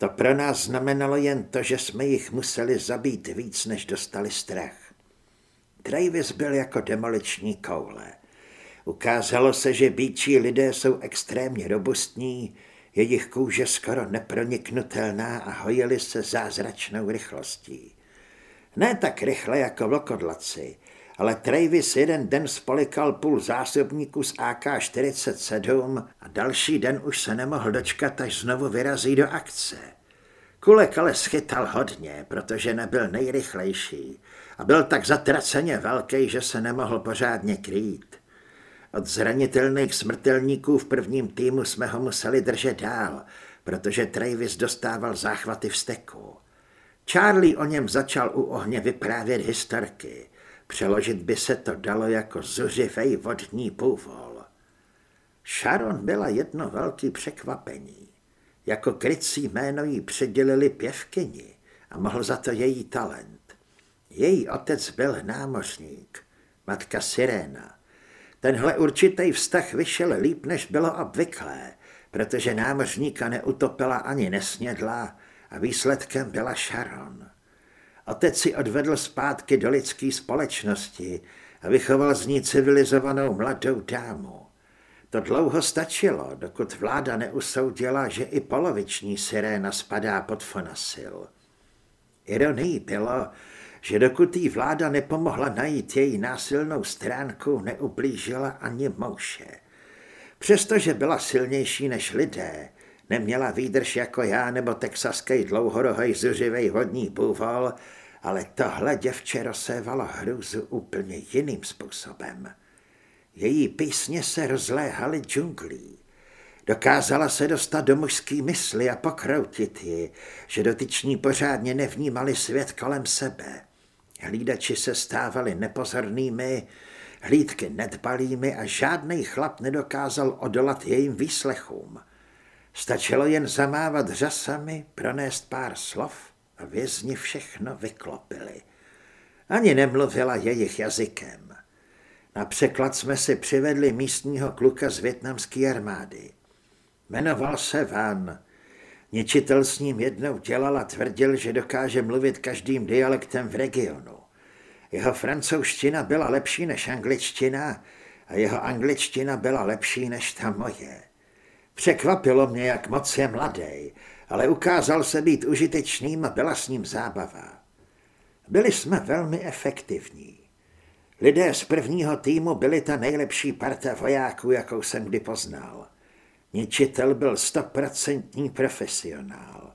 To pro nás znamenalo jen to, že jsme jich museli zabít víc, než dostali strach. Travis byl jako demoliční koule. Ukázalo se, že býčí lidé jsou extrémně robustní, jejich kůže skoro neproniknutelná a hojili se zázračnou rychlostí. Ne tak rychle jako vlkodlaci, ale Travis jeden den spolikal půl zásobníku z AK-47 a další den už se nemohl dočkat, až znovu vyrazí do akce. Kulek ale schytal hodně, protože nebyl nejrychlejší a byl tak zatraceně velký, že se nemohl pořádně krýt. Od zranitelných smrtelníků v prvním týmu jsme ho museli držet dál, protože Travis dostával záchvaty v steku. Charlie o něm začal u ohně vyprávět historky. Přeložit by se to dalo jako zuřivej vodní půvol. Sharon byla jedno velké překvapení. Jako krycí jméno jí předělili pěvkyni a mohl za to její talent. Její otec byl námořník, matka Siréna. Tenhle určitý vztah vyšel líp, než bylo obvyklé, protože námořníka neutopila ani nesnědla a výsledkem byla Sharon. Otec si odvedl zpátky do lidské společnosti a vychoval z ní civilizovanou mladou dámu. To dlouho stačilo, dokud vláda neusoudila, že i poloviční siréna spadá pod fonasil. Ironií bylo, že dokud jí vláda nepomohla najít její násilnou stránku, neublížila ani mouše. Přestože byla silnější než lidé, neměla výdrž jako já nebo texaský dlouhorohej zuřivej vodní bůvol, ale tohle děvče rozsévalo hrůzu úplně jiným způsobem. Její písně se rozléhaly džunglí. Dokázala se dostat do mužský mysli a pokroutit ji, že dotyční pořádně nevnímali svět kolem sebe. Hlídači se stávali nepozornými, hlídky nedbalými a žádný chlap nedokázal odolat jejím výslechům. Stačilo jen zamávat řasami, pronést pár slov a vězni všechno vyklopili. Ani nemluvila jejich jazykem. Na překlad jsme si přivedli místního kluka z větnamské armády. Jmenoval se Van. Ničitel s ním jednou dělal a tvrdil, že dokáže mluvit každým dialektem v regionu. Jeho francouzština byla lepší než angličtina a jeho angličtina byla lepší než ta moje. Překvapilo mě, jak moc je mladý, ale ukázal se být užitečným a byla s ním zábava. Byli jsme velmi efektivní. Lidé z prvního týmu byli ta nejlepší parta vojáků, jakou jsem kdy poznal. Ničitel byl stoprocentní profesionál.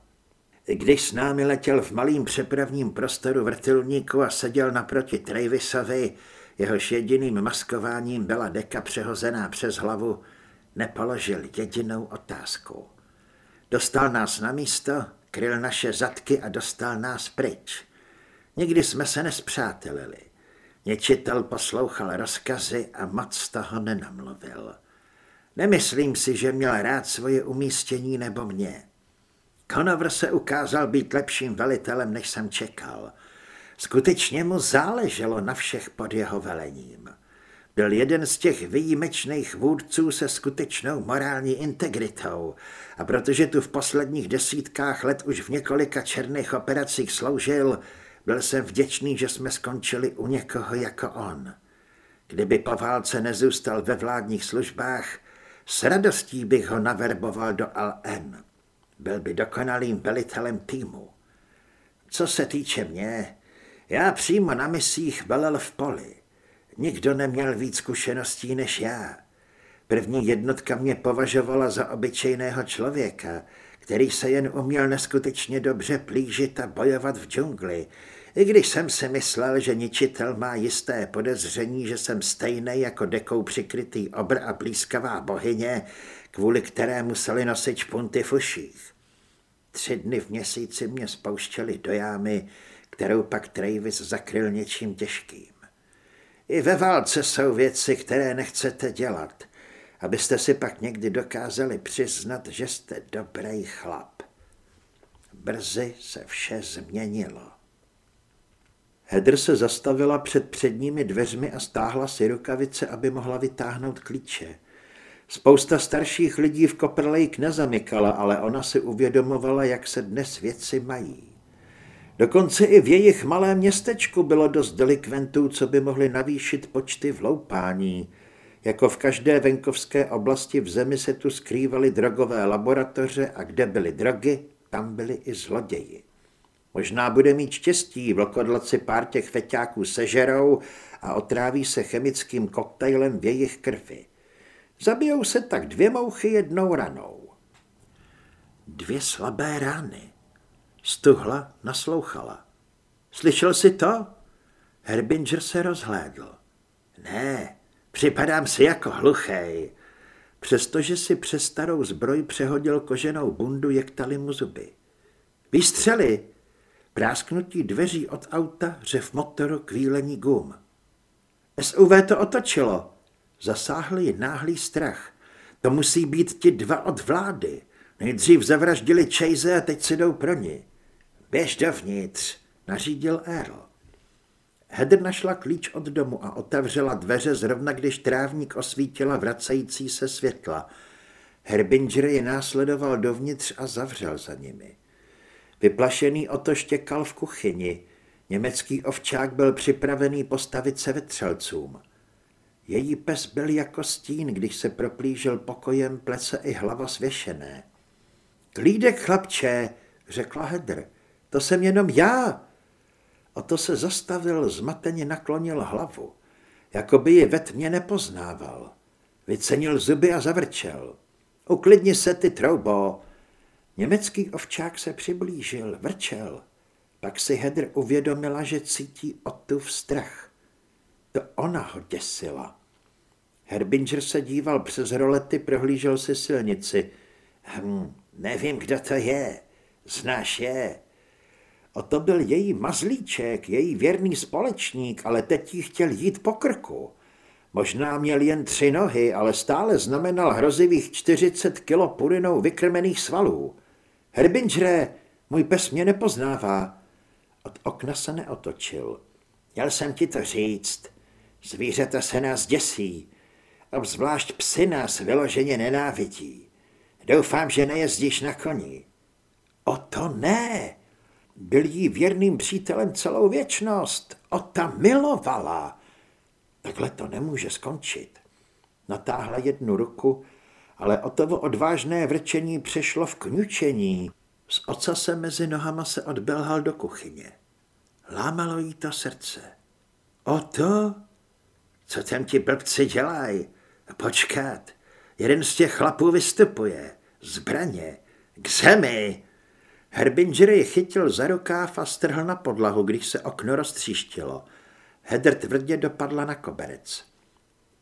Když s námi letěl v malým přepravním prostoru vrtulníku a seděl naproti Travisovi, jehož jediným maskováním byla deka přehozená přes hlavu, nepoložil jedinou otázku. Dostal nás na místo, kryl naše zadky a dostal nás pryč. Nikdy jsme se nespřátelili. Něčitel poslouchal rozkazy a moc toho nenamluvil. Nemyslím si, že měl rád svoje umístění nebo mě. Conover se ukázal být lepším velitelem, než jsem čekal. Skutečně mu záleželo na všech pod jeho velením. Byl jeden z těch výjimečných vůdců se skutečnou morální integritou a protože tu v posledních desítkách let už v několika černých operacích sloužil, byl jsem vděčný, že jsme skončili u někoho jako on. Kdyby po válce nezůstal ve vládních službách, s radostí bych ho naverboval do LN. Byl by dokonalým velitelem týmu. Co se týče mě, já přímo na misích velel v poli. Nikdo neměl víc zkušeností než já. První jednotka mě považovala za obyčejného člověka, který se jen uměl neskutečně dobře plížit a bojovat v džungli, i když jsem si myslel, že ničitel má jisté podezření, že jsem stejný jako dekou přikrytý obr a blízkavá bohyně, kvůli které museli nosit špunty v uších. Tři dny v měsíci mě spouštěli do jámy, kterou pak Travis zakryl něčím těžkým. I ve válce jsou věci, které nechcete dělat, abyste si pak někdy dokázali přiznat, že jste dobrý chlap. Brzy se vše změnilo. Hedr se zastavila před předními dveřmi a stáhla si rukavice, aby mohla vytáhnout klíče. Spousta starších lidí v Lake nezamykala, ale ona si uvědomovala, jak se dnes věci mají. Dokonce i v jejich malém městečku bylo dost delikventů, co by mohli navýšit počty vloupání. Jako v každé venkovské oblasti v zemi se tu skrývaly drogové laboratoře a kde byly drogy, tam byly i zloději. Možná bude mít štěstí, vlkodlaci pár těch feťáků sežerou a otráví se chemickým koktejlem v jejich krvi. Zabijou se tak dvě mouchy jednou ranou. Dvě slabé rány. Stuhla naslouchala. Slyšel jsi to? Herbinger se rozhlédl. Ne, připadám si jako hluchej. Přestože si přes starou zbroj přehodil koženou bundu, jektali mu zuby. Výstřely! Prásknutí dveří od auta, řev motoru, kvílení gum. SUV to otočilo. Zasáhl ji náhlý strach. To musí být ti dva od vlády. Nejdřív zavraždili Chase a teď si jdou pro ní. Běž dovnitř, nařídil Earl. Hedr našla klíč od domu a otevřela dveře zrovna, když trávník osvítila vracející se světla. Herbinger je následoval dovnitř a zavřel za nimi. Vyplašený o to štěkal v kuchyni. Německý ovčák byl připravený postavit se vetřelcům. Její pes byl jako stín, když se proplížil pokojem plece i hlava svěšené. Klídek, chlapče, řekla Hedr, to jsem jenom já. A to se zastavil, zmateně naklonil hlavu, jako by ji ve tmě nepoznával. Vycenil zuby a zavrčel. Uklidni se ty, troubo. Německý ovčák se přiblížil, vrčel. Pak si Hedr uvědomila, že cítí v strach. To ona ho děsila. Herbinger se díval přes rolety, prohlížel si silnici. Hm, nevím, kdo to je. Znáš je? O to byl její mazlíček, její věrný společník, ale teď jí chtěl jít po krku. Možná měl jen tři nohy, ale stále znamenal hrozivých 40 kilo purinou vykrmených svalů. Herbingere, můj pes mě nepoznává. Od okna se neotočil. Měl jsem ti to říct. Zvířata se nás děsí. Obzvlášť psy nás vyloženě nenávidí. Doufám, že nejezdíš na koni. O to ne! Byl jí věrným přítelem celou věčnost. O ta milovala. Takhle to nemůže skončit. Natáhla jednu ruku, ale o toho odvážné vrčení přešlo v kňučení. Z oca se mezi nohama se odbelhal do kuchyně. Lámalo jí to srdce. O to? Co tam ti blbci dělají? Počkat, jeden z těch chlapů vystupuje. Zbraně. K zemi. Herbinger ji chytil za rukáv a strhl na podlahu, když se okno roztříštilo. Hedr tvrdě dopadla na koberec.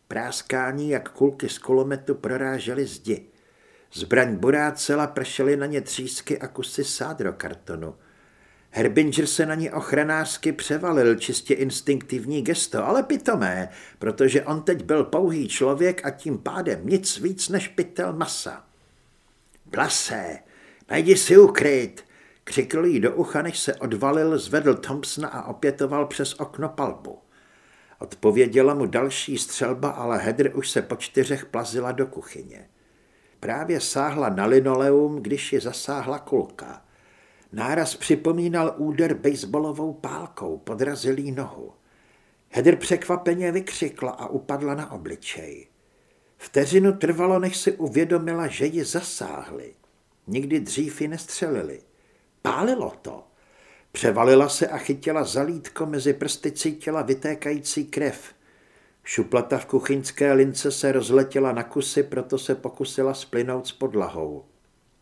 Práskání, jak kulky z kulometu prorážely zdi. Zbraň burácela pršely na ně třísky a kusy sádrokartonu. Herbinger se na ně ochranářsky převalil, čistě instinktivní gesto, ale pitomé, protože on teď byl pouhý člověk a tím pádem nic víc než pytel masa. Blase, najdi si ukryt, křikl jí do ucha, než se odvalil, zvedl Thompsona a opětoval přes okno palbu. Odpověděla mu další střelba, ale Hedr už se po čtyřech plazila do kuchyně. Právě sáhla na linoleum, když ji zasáhla kulka. Náraz připomínal úder baseballovou pálkou, podrazil jí nohu. Hedr překvapeně vykřikla a upadla na obličej. Vteřinu trvalo, než si uvědomila, že ji zasáhli. Nikdy dřív ji nestřelili. Pálilo to. Převalila se a chytila zalítko, mezi prsty cítila vytékající krev. Šuplata v kuchyňské lince se rozletěla na kusy, proto se pokusila splynout s podlahou.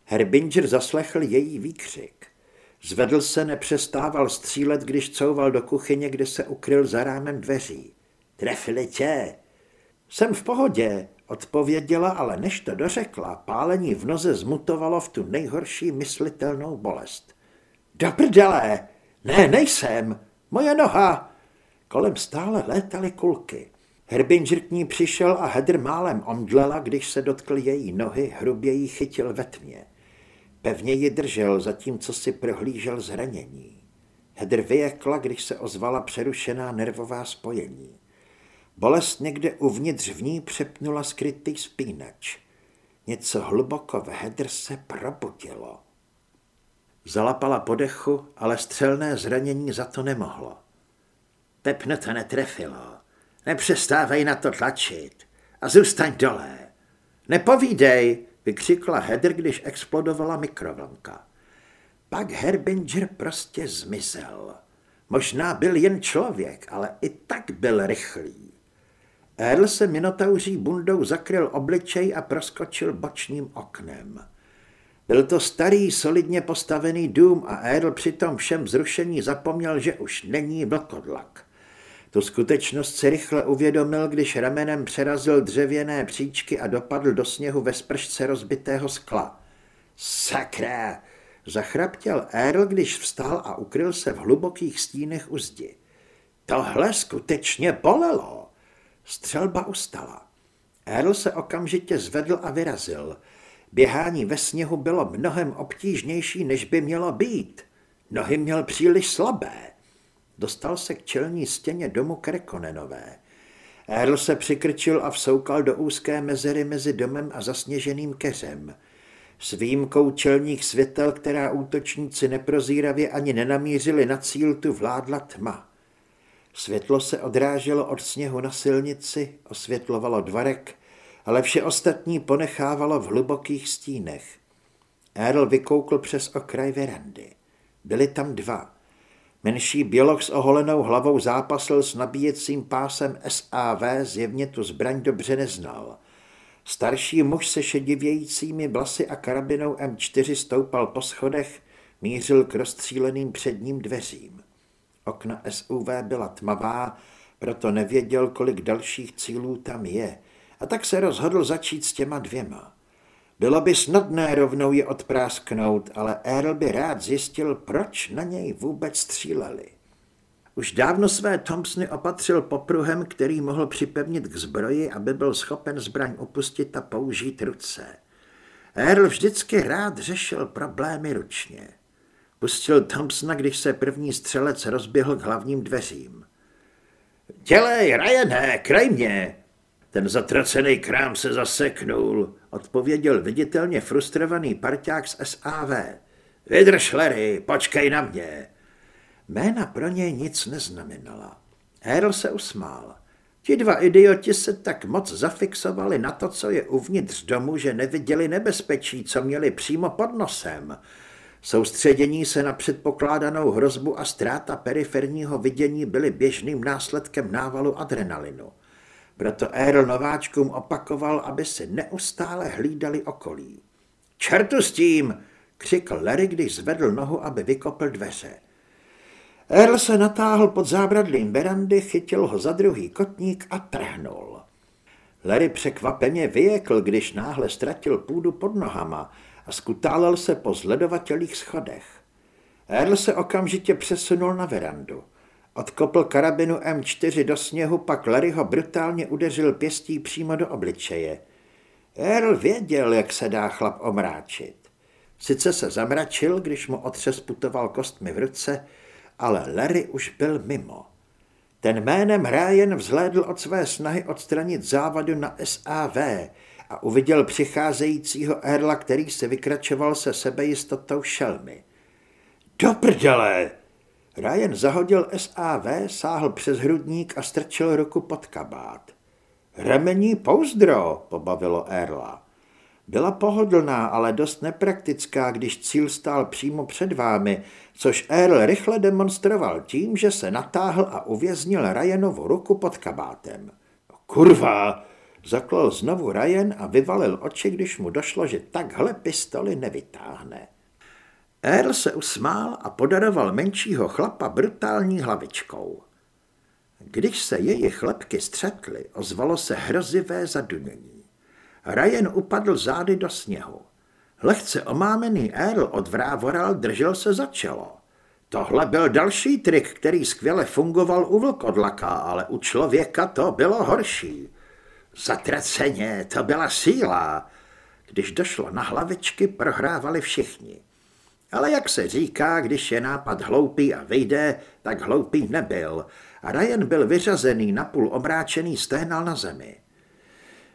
Herbinger zaslechl její výkřik. Zvedl se, nepřestával střílet, když couval do kuchyně, kde se ukryl za rámem dveří. Trefili tě. Jsem v pohodě, odpověděla, ale než to dořekla, pálení v noze zmutovalo v tu nejhorší myslitelnou bolest. Do prdele! Ne, nejsem! Moje noha! Kolem stále létaly kulky. Herbinger k ní přišel a Hedr málem omdlela, když se dotkl její nohy, hrubě ji chytil ve tmě. Pevně ji držel, zatímco si prohlížel zranění. Hedr vyjekla, když se ozvala přerušená nervová spojení. Bolest někde uvnitř v ní přepnula skrytý spínač. Něco hluboko v Hedr se probudilo. Zalapala po dechu, ale střelné zranění za to nemohlo. Pepno to netrefilo. Nepřestávej na to tlačit a zůstaň dole. Nepovídej, vykřikla Hedr, když explodovala mikrovlnka. Pak Herbinger prostě zmizel. Možná byl jen člověk, ale i tak byl rychlý. Earl se minotauří bundou zakryl obličej a proskočil bočním oknem. Byl to starý, solidně postavený dům a Earl při tom všem zrušení zapomněl, že už není vlkodlak. Tu skutečnost si rychle uvědomil, když ramenem přerazil dřevěné příčky a dopadl do sněhu ve spršce rozbitého skla. Sakra! Zachraptěl Earl, když vstal a ukryl se v hlubokých stínech u zdi. Tohle skutečně bolelo. Střelba ustala. Earl se okamžitě zvedl a vyrazil. Běhání ve sněhu bylo mnohem obtížnější, než by mělo být. Nohy měl příliš slabé. dostal se k čelní stěně domu Krekonenové. Erl se přikrčil a vsoukal do úzké mezery mezi domem a zasněženým keřem. S výjimkou čelních světel, která útočníci neprozíravě ani nenamířili na cíl, tu vládla tma. Světlo se odráželo od sněhu na silnici, osvětlovalo dvarek, ale vše ostatní ponechávalo v hlubokých stínech. Erl vykoukl přes okraj verandy. Byli tam dva. Menší běloch s oholenou hlavou zápasil s nabíjecím pásem SAV, zjevně tu zbraň dobře neznal. Starší muž se šedivějícími vlasy a karabinou M4 stoupal po schodech, mířil k rozstříleným předním dveřím. Okna SUV byla tmavá, proto nevěděl, kolik dalších cílů tam je, a tak se rozhodl začít s těma dvěma. Bylo by snadné rovnou je odprásknout, ale Earl by rád zjistil, proč na něj vůbec stříleli. Už dávno své Thompsony opatřil popruhem, který mohl připevnit k zbroji, aby byl schopen zbraň opustit a použít ruce. Earl vždycky rád řešil problémy ručně. Pustil Thompsona, když se první střelec rozběhl k hlavním dveřím. Dělej, Ryané, kraj mě! Ten zatracený krám se zaseknul, odpověděl viditelně frustrovaný parťák z SAV. Vydrž, Larry, počkej na mě. Jména pro něj nic neznamenala. Earl se usmál. Ti dva idioti se tak moc zafixovali na to, co je uvnitř domu, že neviděli nebezpečí, co měli přímo pod nosem. Soustředění se na předpokládanou hrozbu a ztráta periferního vidění byly běžným následkem návalu adrenalinu. Proto Earl nováčkům opakoval, aby si neustále hlídali okolí. Čertu s tím! křikl Larry, když zvedl nohu, aby vykopl dveře. Earl se natáhl pod zábradlím berandy, chytil ho za druhý kotník a trhnul. Larry překvapeně vyjekl, když náhle ztratil půdu pod nohama a skutálel se po zledovatelých schodech. Earl se okamžitě přesunul na verandu. Odkopl karabinu M4 do sněhu, pak Larry ho brutálně udeřil pěstí přímo do obličeje. Earl věděl, jak se dá chlap omráčit. Sice se zamračil, když mu otřes putoval kostmi v ruce, ale Larry už byl mimo. Ten jménem Ryan vzhlédl od své snahy odstranit závadu na SAV a uviděl přicházejícího Erla, který se vykračoval se sebejistotou šelmy. Do prdele! Ryan zahodil SAV, sáhl přes hrudník a strčil ruku pod kabát. Remení pouzdro, pobavilo Erla. Byla pohodlná, ale dost nepraktická, když cíl stál přímo před vámi, což Earl rychle demonstroval tím, že se natáhl a uvěznil Ryanovu ruku pod kabátem. Kurva! Zaklal znovu Ryan a vyvalil oči, když mu došlo, že takhle pistoli nevytáhne. Earl se usmál a podaroval menšího chlapa brutální hlavičkou. Když se jejich lepky střetly, ozvalo se hrozivé zadunění. Ryan upadl zády do sněhu. Lehce omámený Earl odvrávoral, držel se za čelo. Tohle byl další trik, který skvěle fungoval u vlkodlaka, ale u člověka to bylo horší. Zatraceně, to byla síla. Když došlo na hlavičky, prohrávali všichni. Ale jak se říká, když je nápad hloupý a vyjde, tak hloupý nebyl a Ryan byl vyřazený, napůl obráčený, stéhnal na zemi.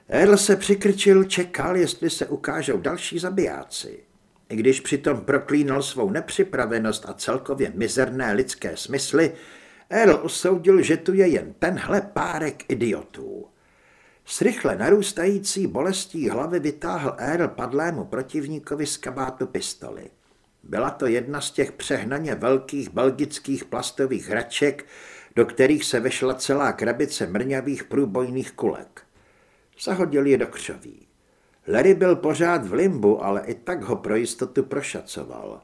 Earl se přikrčil, čekal, jestli se ukážou další zabijáci. I když přitom proklínal svou nepřipravenost a celkově mizerné lidské smysly, Earl usoudil, že tu je jen tenhle párek idiotů. S rychle narůstající bolestí hlavy vytáhl Earl padlému protivníkovi z kabátu pistoli. Byla to jedna z těch přehnaně velkých belgických plastových hraček, do kterých se vešla celá krabice mrňavých průbojných kulek. Zahodil je do křoví. Larry byl pořád v limbu, ale i tak ho pro jistotu prošacoval.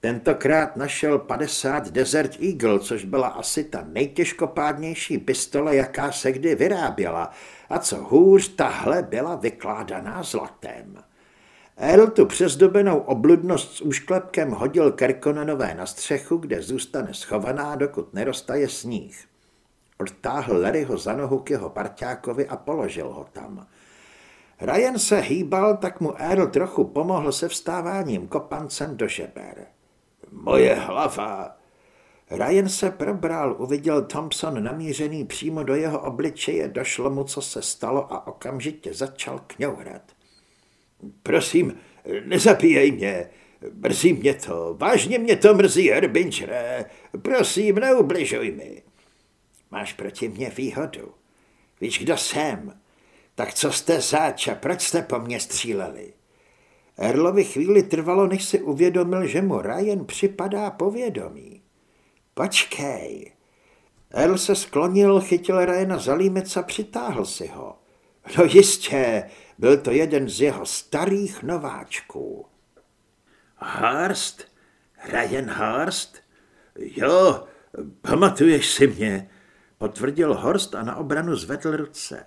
Tentokrát našel 50 Desert Eagle, což byla asi ta nejtěžkopádnější pistole, jaká se kdy vyráběla. A co hůř, tahle byla vykládaná zlatem. Earl tu přezdobenou obludnost s úšklepkem hodil Kerkonenové na střechu, kde zůstane schovaná, dokud neroztaje sníh. Odtáhl Larryho za nohu k jeho parťákovi a položil ho tam. Ryan se hýbal, tak mu Earl trochu pomohl se vstáváním kopancem do žeber. Moje hlava! Ryan se probral, uviděl Thompson namířený přímo do jeho obličeje, došlo mu, co se stalo a okamžitě začal kňourat. Prosím, nezapíjej mě, mrzí mě to, vážně mě to mrzí, Herbingere, prosím, neubližuj mi. Máš proti mě výhodu. Víš, kdo jsem? Tak co jste zač a proč jste po mně stříleli? Erlovi chvíli trvalo, než si uvědomil, že mu Ryan připadá povědomí. Počkej. Erl se sklonil, chytil Ryana za límec a přitáhl si ho. No jistě, byl to jeden z jeho starých nováčků. Harst? Ryan Harst? Jo, pamatuješ si mě, potvrdil Horst a na obranu zvedl ruce.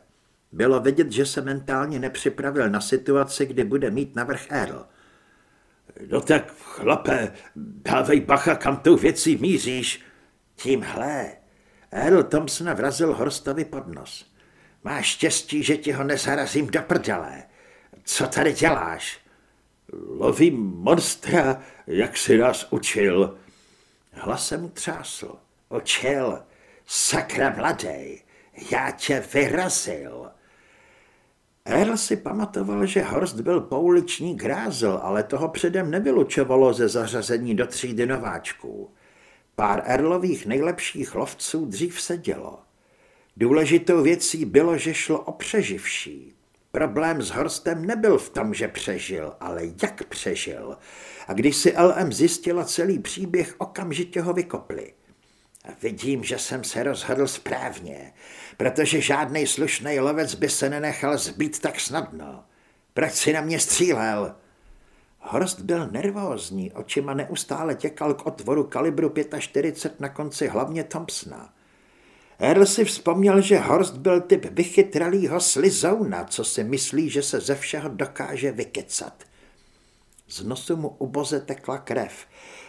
Bylo vidět, že se mentálně nepřipravil na situaci, kdy bude mít navrch Earl. No tak, chlape, dávej bacha, kam tou věcí míříš. Tímhle. Earl Thompson vrazil Horstovi pod nos. Máš štěstí, že ti ho nezarazím do prdele. Co tady děláš? Lovím monstra, jak si nás učil. Hlasem třásl. Učil. Sakra mladej, já tě vyrazil. Earl si pamatoval, že Horst byl pouliční grázel, ale toho předem nevylučovalo ze zařazení do třídy nováčků. Pár Erlových nejlepších lovců dřív sedělo. Důležitou věcí bylo, že šlo o přeživší. Problém s Horstem nebyl v tom, že přežil, ale jak přežil. A když si LM zjistila celý příběh, okamžitě ho vykopli. A vidím, že jsem se rozhodl správně, protože žádný slušný lovec by se nenechal zbít tak snadno. Proč si na mě střílel? Horst byl nervózní, očima neustále těkal k otvoru kalibru 45 na konci hlavně Thompsona. Earl si vzpomněl, že Horst byl typ vychytralýho slizouna, co si myslí, že se ze všeho dokáže vykecat. Z nosu mu uboze tekla krev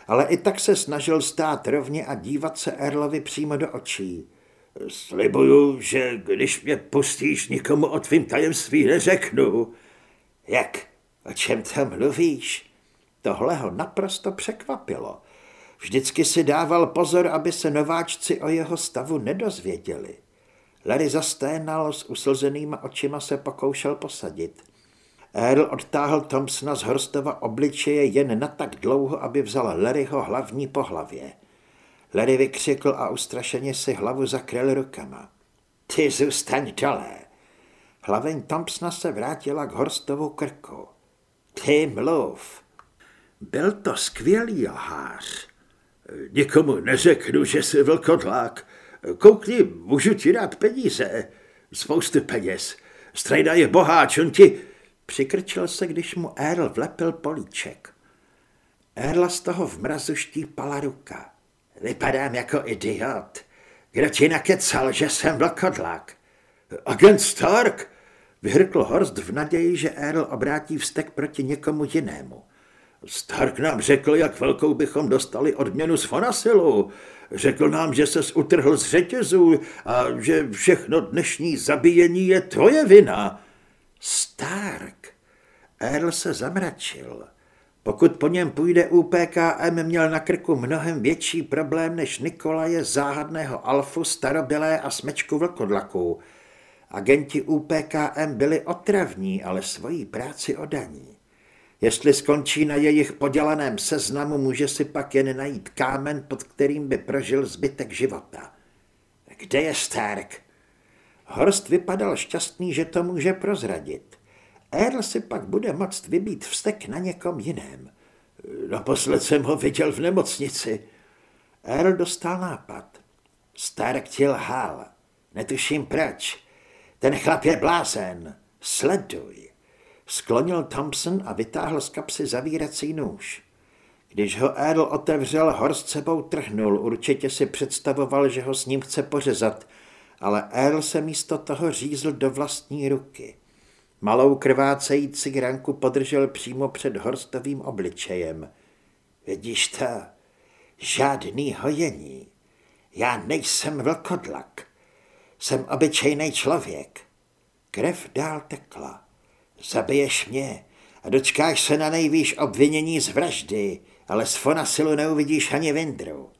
ale i tak se snažil stát rovně a dívat se Erlovi přímo do očí. Slibuju, že když mě pustíš, nikomu o tvým tajemství neřeknu. Jak? O čem tam mluvíš? Tohle ho naprosto překvapilo. Vždycky si dával pozor, aby se nováčci o jeho stavu nedozvěděli. Larry zasténal s uslzenýma očima se pokoušel posadit. Earl odtáhl Thompsona z Horstova obličeje jen na tak dlouho, aby vzal Larryho hlavní po hlavě. Larry vykřikl a ustrašeně si hlavu zakryl rukama. Ty zůstaň dole. Hlaveň Thompsona se vrátila k Horstovu krku. Ty mluv. Byl to skvělý lhář. Nikomu neřeknu, že jsi vlkodlák. Koukni, můžu ti dát peníze. Spousty peněz. Strejda je boháč, on ti... Přikrčil se, když mu Earl vlepil políček. Erla z toho v mrazu štípala ruka. Vypadám jako idiot. Kdo ti nakecal, že jsem vlkodlak? Agent Stark, vyhrkl Horst v naději, že Earl obrátí vztek proti někomu jinému. Stark nám řekl, jak velkou bychom dostali odměnu z Fonasilu. Řekl nám, že ses utrhl z řetězů a že všechno dnešní zabíjení je tvoje vina. Stark. Earl se zamračil. Pokud po něm půjde UPKM, měl na krku mnohem větší problém než Nikolaje záhadného Alfu, starobylé a smečku vlkodlaku. Agenti UPKM byli otravní, ale svoji práci odaní. Jestli skončí na jejich podělaném seznamu, může si pak jen najít kámen, pod kterým by prožil zbytek života. Kde je Stark? Horst vypadal šťastný, že to může prozradit. Earl si pak bude moct vybít vztek na někom jiném. Naposled jsem ho viděl v nemocnici. Earl dostal nápad. Stark ti lhal. Netuším proč. Ten chlap je blázen. Sleduj. Sklonil Thompson a vytáhl z kapsy zavírací nůž. Když ho Earl otevřel, Horst sebou trhnul. Určitě si představoval, že ho s ním chce pořezat – ale Earl se místo toho řízl do vlastní ruky. Malou krvácející ranku podržel přímo před Horstovým obličejem. Vidíš to? Žádný hojení. Já nejsem vlkodlak. Jsem obyčejný člověk. Krev dál tekla. Zabiješ mě a dočkáš se na nejvýš obvinění z vraždy, ale z Fonasilu neuvidíš ani Vindru.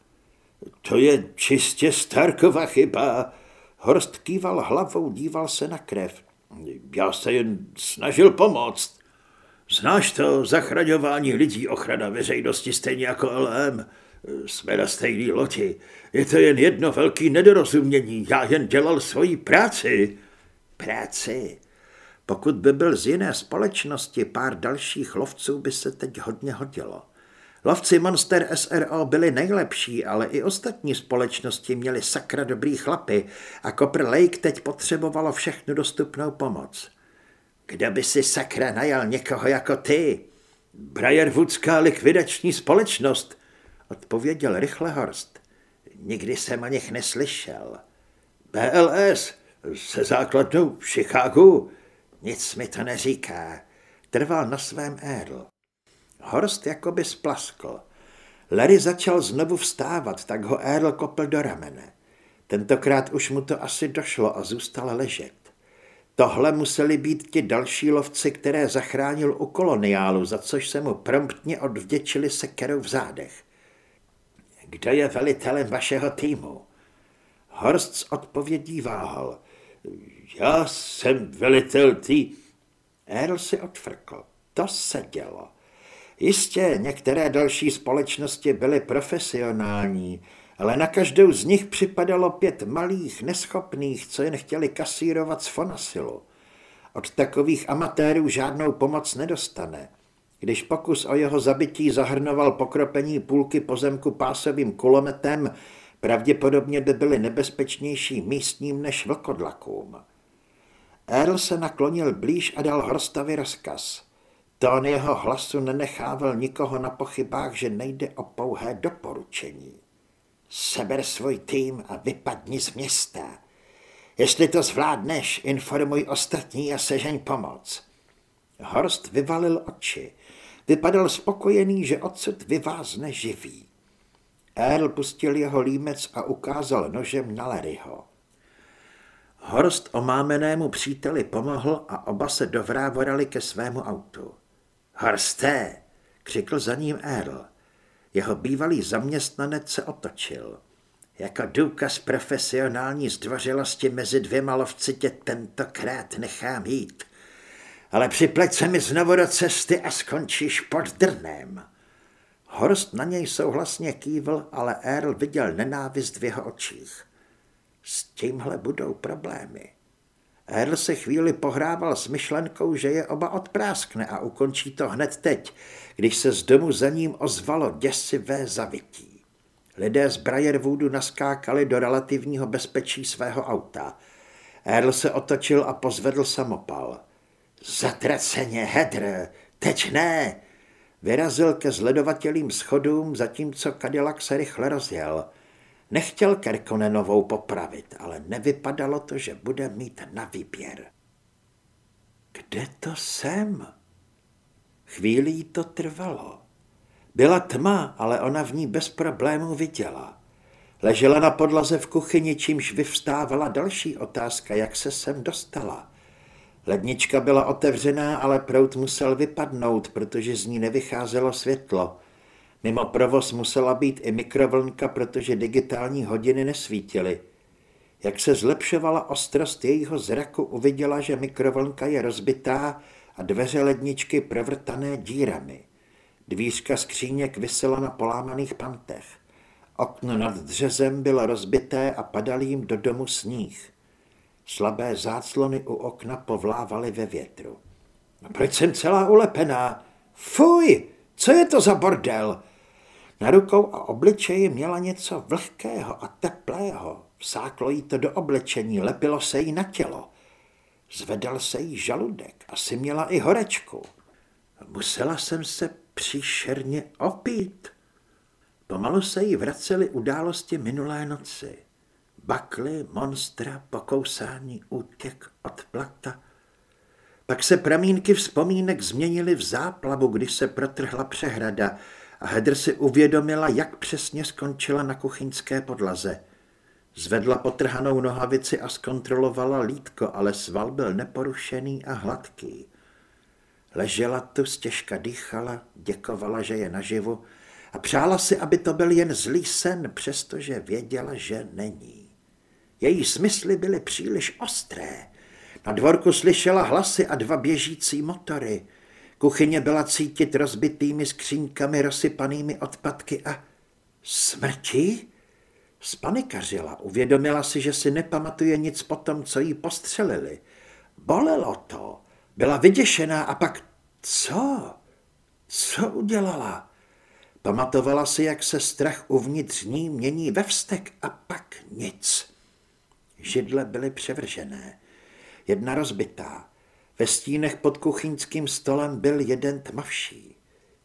To je čistě Starkova chyba. Horst kýval hlavou, díval se na krev. Já se jen snažil pomoct. Znáš to, zachraňování lidí, ochrana veřejnosti stejně jako LM. Jsme na stejný loti. Je to jen jedno velký nedorozumění. Já jen dělal svoji práci. Práci? Pokud by byl z jiné společnosti, pár dalších lovců by se teď hodně hodilo. Lovci Monster SRO byli nejlepší, ale i ostatní společnosti měly sakra dobrý chlapy a Copper Lake teď potřebovalo všechnu dostupnou pomoc. Kdo by si sakra najal někoho jako ty? Briarwoodská likvidační společnost, odpověděl rychle Horst. Nikdy jsem o nich neslyšel. BLS se základnou v Chicagu. Nic mi to neříká. Trval na svém Earl. Horst jakoby splaskl. Larry začal znovu vstávat, tak ho Earl kopl do ramene. Tentokrát už mu to asi došlo a zůstal ležet. Tohle museli být ti další lovci, které zachránil u koloniálu, za což se mu promptně odvděčili sekerou v zádech. Kdo je velitelem vašeho týmu? Horst s odpovědí váhal. Já jsem velitel tý... Earl si odfrkl. To se dělo. Jistě, některé další společnosti byly profesionální, ale na každou z nich připadalo pět malých, neschopných, co jen chtěli kasírovat z Fonasilu. Od takových amatérů žádnou pomoc nedostane. Když pokus o jeho zabití zahrnoval pokropení půlky pozemku pásovým kulometem, pravděpodobně by byly nebezpečnější místním než vlkodlakům. Earl se naklonil blíž a dal Horstovi rozkaz. Tón jeho hlasu nenechával nikoho na pochybách, že nejde o pouhé doporučení. Seber svůj tým a vypadni z města. Jestli to zvládneš, informuj ostatní a sežeň pomoc. Horst vyvalil oči. Vypadal spokojený, že odsud vyvázne živý. Earl pustil jeho límec a ukázal nožem na Larryho. Horst omámenému příteli pomohl a oba se dovrávorali ke svému autu. Horste, křikl za ním Earl. Jeho bývalý zaměstnanec se otočil. Jako důkaz profesionální zdvořilosti mezi dvěma lovci tě tentokrát nechám jít. Ale připleť se mi znovu do cesty a skončíš pod drnem. Horst na něj souhlasně kývl, ale Earl viděl nenávist v jeho očích. S tímhle budou problémy. Earl se chvíli pohrával s myšlenkou, že je oba odpráskne a ukončí to hned teď, když se z domu za ním ozvalo děsivé zavití. Lidé z Briarwoodu naskákali do relativního bezpečí svého auta. Earl se otočil a pozvedl samopal. Zatraceně, Hedr, teď ne! Vyrazil ke zledovatělým schodům, zatímco Cadillac se rychle rozjel. Nechtěl Kerkonenovou popravit, ale nevypadalo to, že bude mít na výběr. Kde to jsem? Chvílí to trvalo. Byla tma, ale ona v ní bez problémů viděla. Ležela na podlaze v kuchyni, čímž vyvstávala další otázka, jak se sem dostala. Lednička byla otevřená, ale prout musel vypadnout, protože z ní nevycházelo světlo. Mimo provoz musela být i mikrovlnka, protože digitální hodiny nesvítily. Jak se zlepšovala ostrost jejího zraku, uviděla, že mikrovlnka je rozbitá a dveře ledničky provrtané dírami. Dvířka skříněk vysela na polámaných pantech. Okno nad dřezem bylo rozbité a padal jim do domu sníh. Slabé záclony u okna povlávaly ve větru. No proč jsem celá ulepená? Fuj, co je to za bordel? Na rukou a obličeji měla něco vlhkého a teplého. Vsáklo jí to do oblečení, lepilo se jí na tělo. Zvedal se jí žaludek, asi měla i horečku. Musela jsem se příšerně opít. Pomalu se jí vracely události minulé noci. Bakly, monstra, pokousání, útěk od plata. Pak se pramínky vzpomínek změnily v záplavu, když se protrhla přehrada a Hedr si uvědomila, jak přesně skončila na kuchyňské podlaze. Zvedla potrhanou nohavici a zkontrolovala lítko, ale sval byl neporušený a hladký. Ležela tu, stěžka dýchala, děkovala, že je naživu a přála si, aby to byl jen zlý sen, přestože věděla, že není. Její smysly byly příliš ostré. Na dvorku slyšela hlasy a dva běžící motory. Kuchyně byla cítit rozbitými skříňkami rozsypanými odpadky a smrti? Spanikařila, uvědomila si, že si nepamatuje nic po tom, co jí postřelili. Bolelo to, byla vyděšená a pak co? Co udělala? Pamatovala si, jak se strach uvnitř ní mění ve vztek a pak nic. Židle byly převržené. Jedna rozbitá. Ve stínech pod kuchyňským stolem byl jeden tmavší.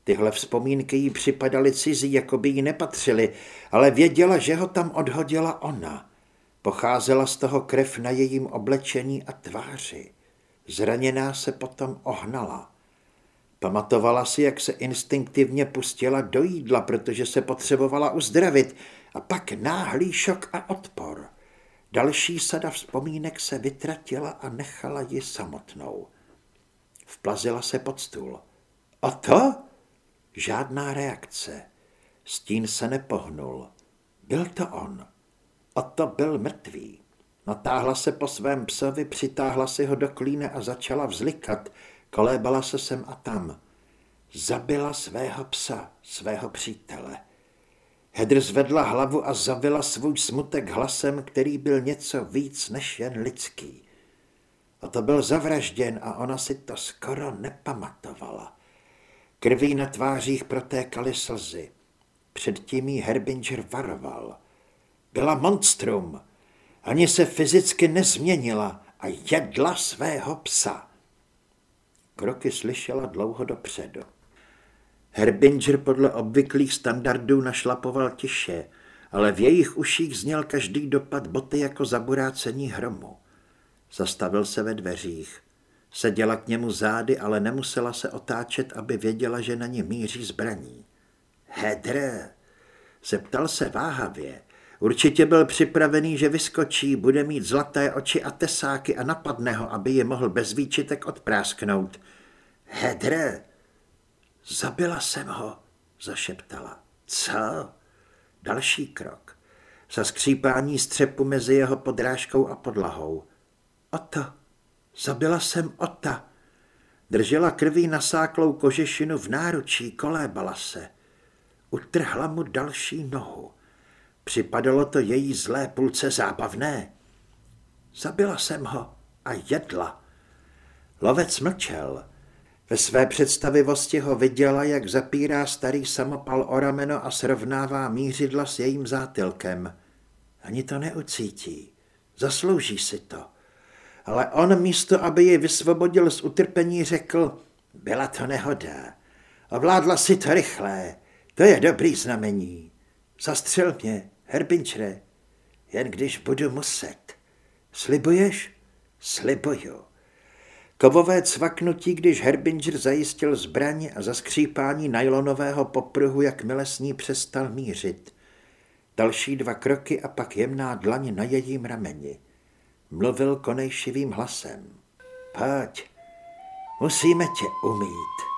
Tyhle vzpomínky jí připadaly cizí, jako by jí nepatřily, ale věděla, že ho tam odhodila ona. Pocházela z toho krev na jejím oblečení a tváři. Zraněná se potom ohnala. Pamatovala si, jak se instinktivně pustila do jídla, protože se potřebovala uzdravit, a pak náhlý šok a odpor. Další sada vzpomínek se vytratila a nechala ji samotnou. Vplazila se pod stůl. A to? Žádná reakce. Stín se nepohnul. Byl to on. A to byl mrtvý. Natáhla se po svém psovi, přitáhla si ho do klíne a začala vzlikat. Kolébala se sem a tam. Zabila svého psa, svého přítele. Hedr zvedla hlavu a zavila svůj smutek hlasem, který byl něco víc než jen lidský. A to byl zavražděn a ona si to skoro nepamatovala. Krví na tvářích protékaly slzy. Předtím jí Herbinger varoval. Byla monstrum. Ani se fyzicky nezměnila a jedla svého psa. Kroky slyšela dlouho dopředu. Herbinger podle obvyklých standardů našlapoval tiše, ale v jejich uších zněl každý dopad boty jako zaburácení hromu. Zastavil se ve dveřích. Seděla k němu zády, ale nemusela se otáčet, aby věděla, že na ně míří zbraní. Hedr, zeptal se váhavě. Určitě byl připravený, že vyskočí, bude mít zlaté oči a tesáky a napadne ho, aby je mohl bez výčitek odprásknout. Hedr, Zabila jsem ho, zašeptala. Co? Další krok. Za skřípání střepu mezi jeho podrážkou a podlahou. Ota. Zabila jsem Ota. Držela krví nasáklou kožešinu v náručí, kolébala se. Utrhla mu další nohu. Připadalo to její zlé půlce zábavné. Zabila jsem ho a jedla. Lovec mlčel. Ve své představivosti ho viděla, jak zapírá starý samopal o rameno a srovnává mířidla s jejím zátylkem. Ani to neucítí. Zaslouží si to. Ale on místo, aby ji vysvobodil z utrpení, řekl, byla to nehoda. Ovládla si to rychle. To je dobrý znamení. Zastřel mě, Herbinčre, jen když budu muset. Slibuješ? Slibuju. Kovové cvaknutí, když Herbinger zajistil zbraň a zaskřípání nylonového popruhu, jakmile s ní přestal mířit. Další dva kroky a pak jemná dlaň na jejím rameni. Mluvil konejšivým hlasem. Pojď, musíme tě umít.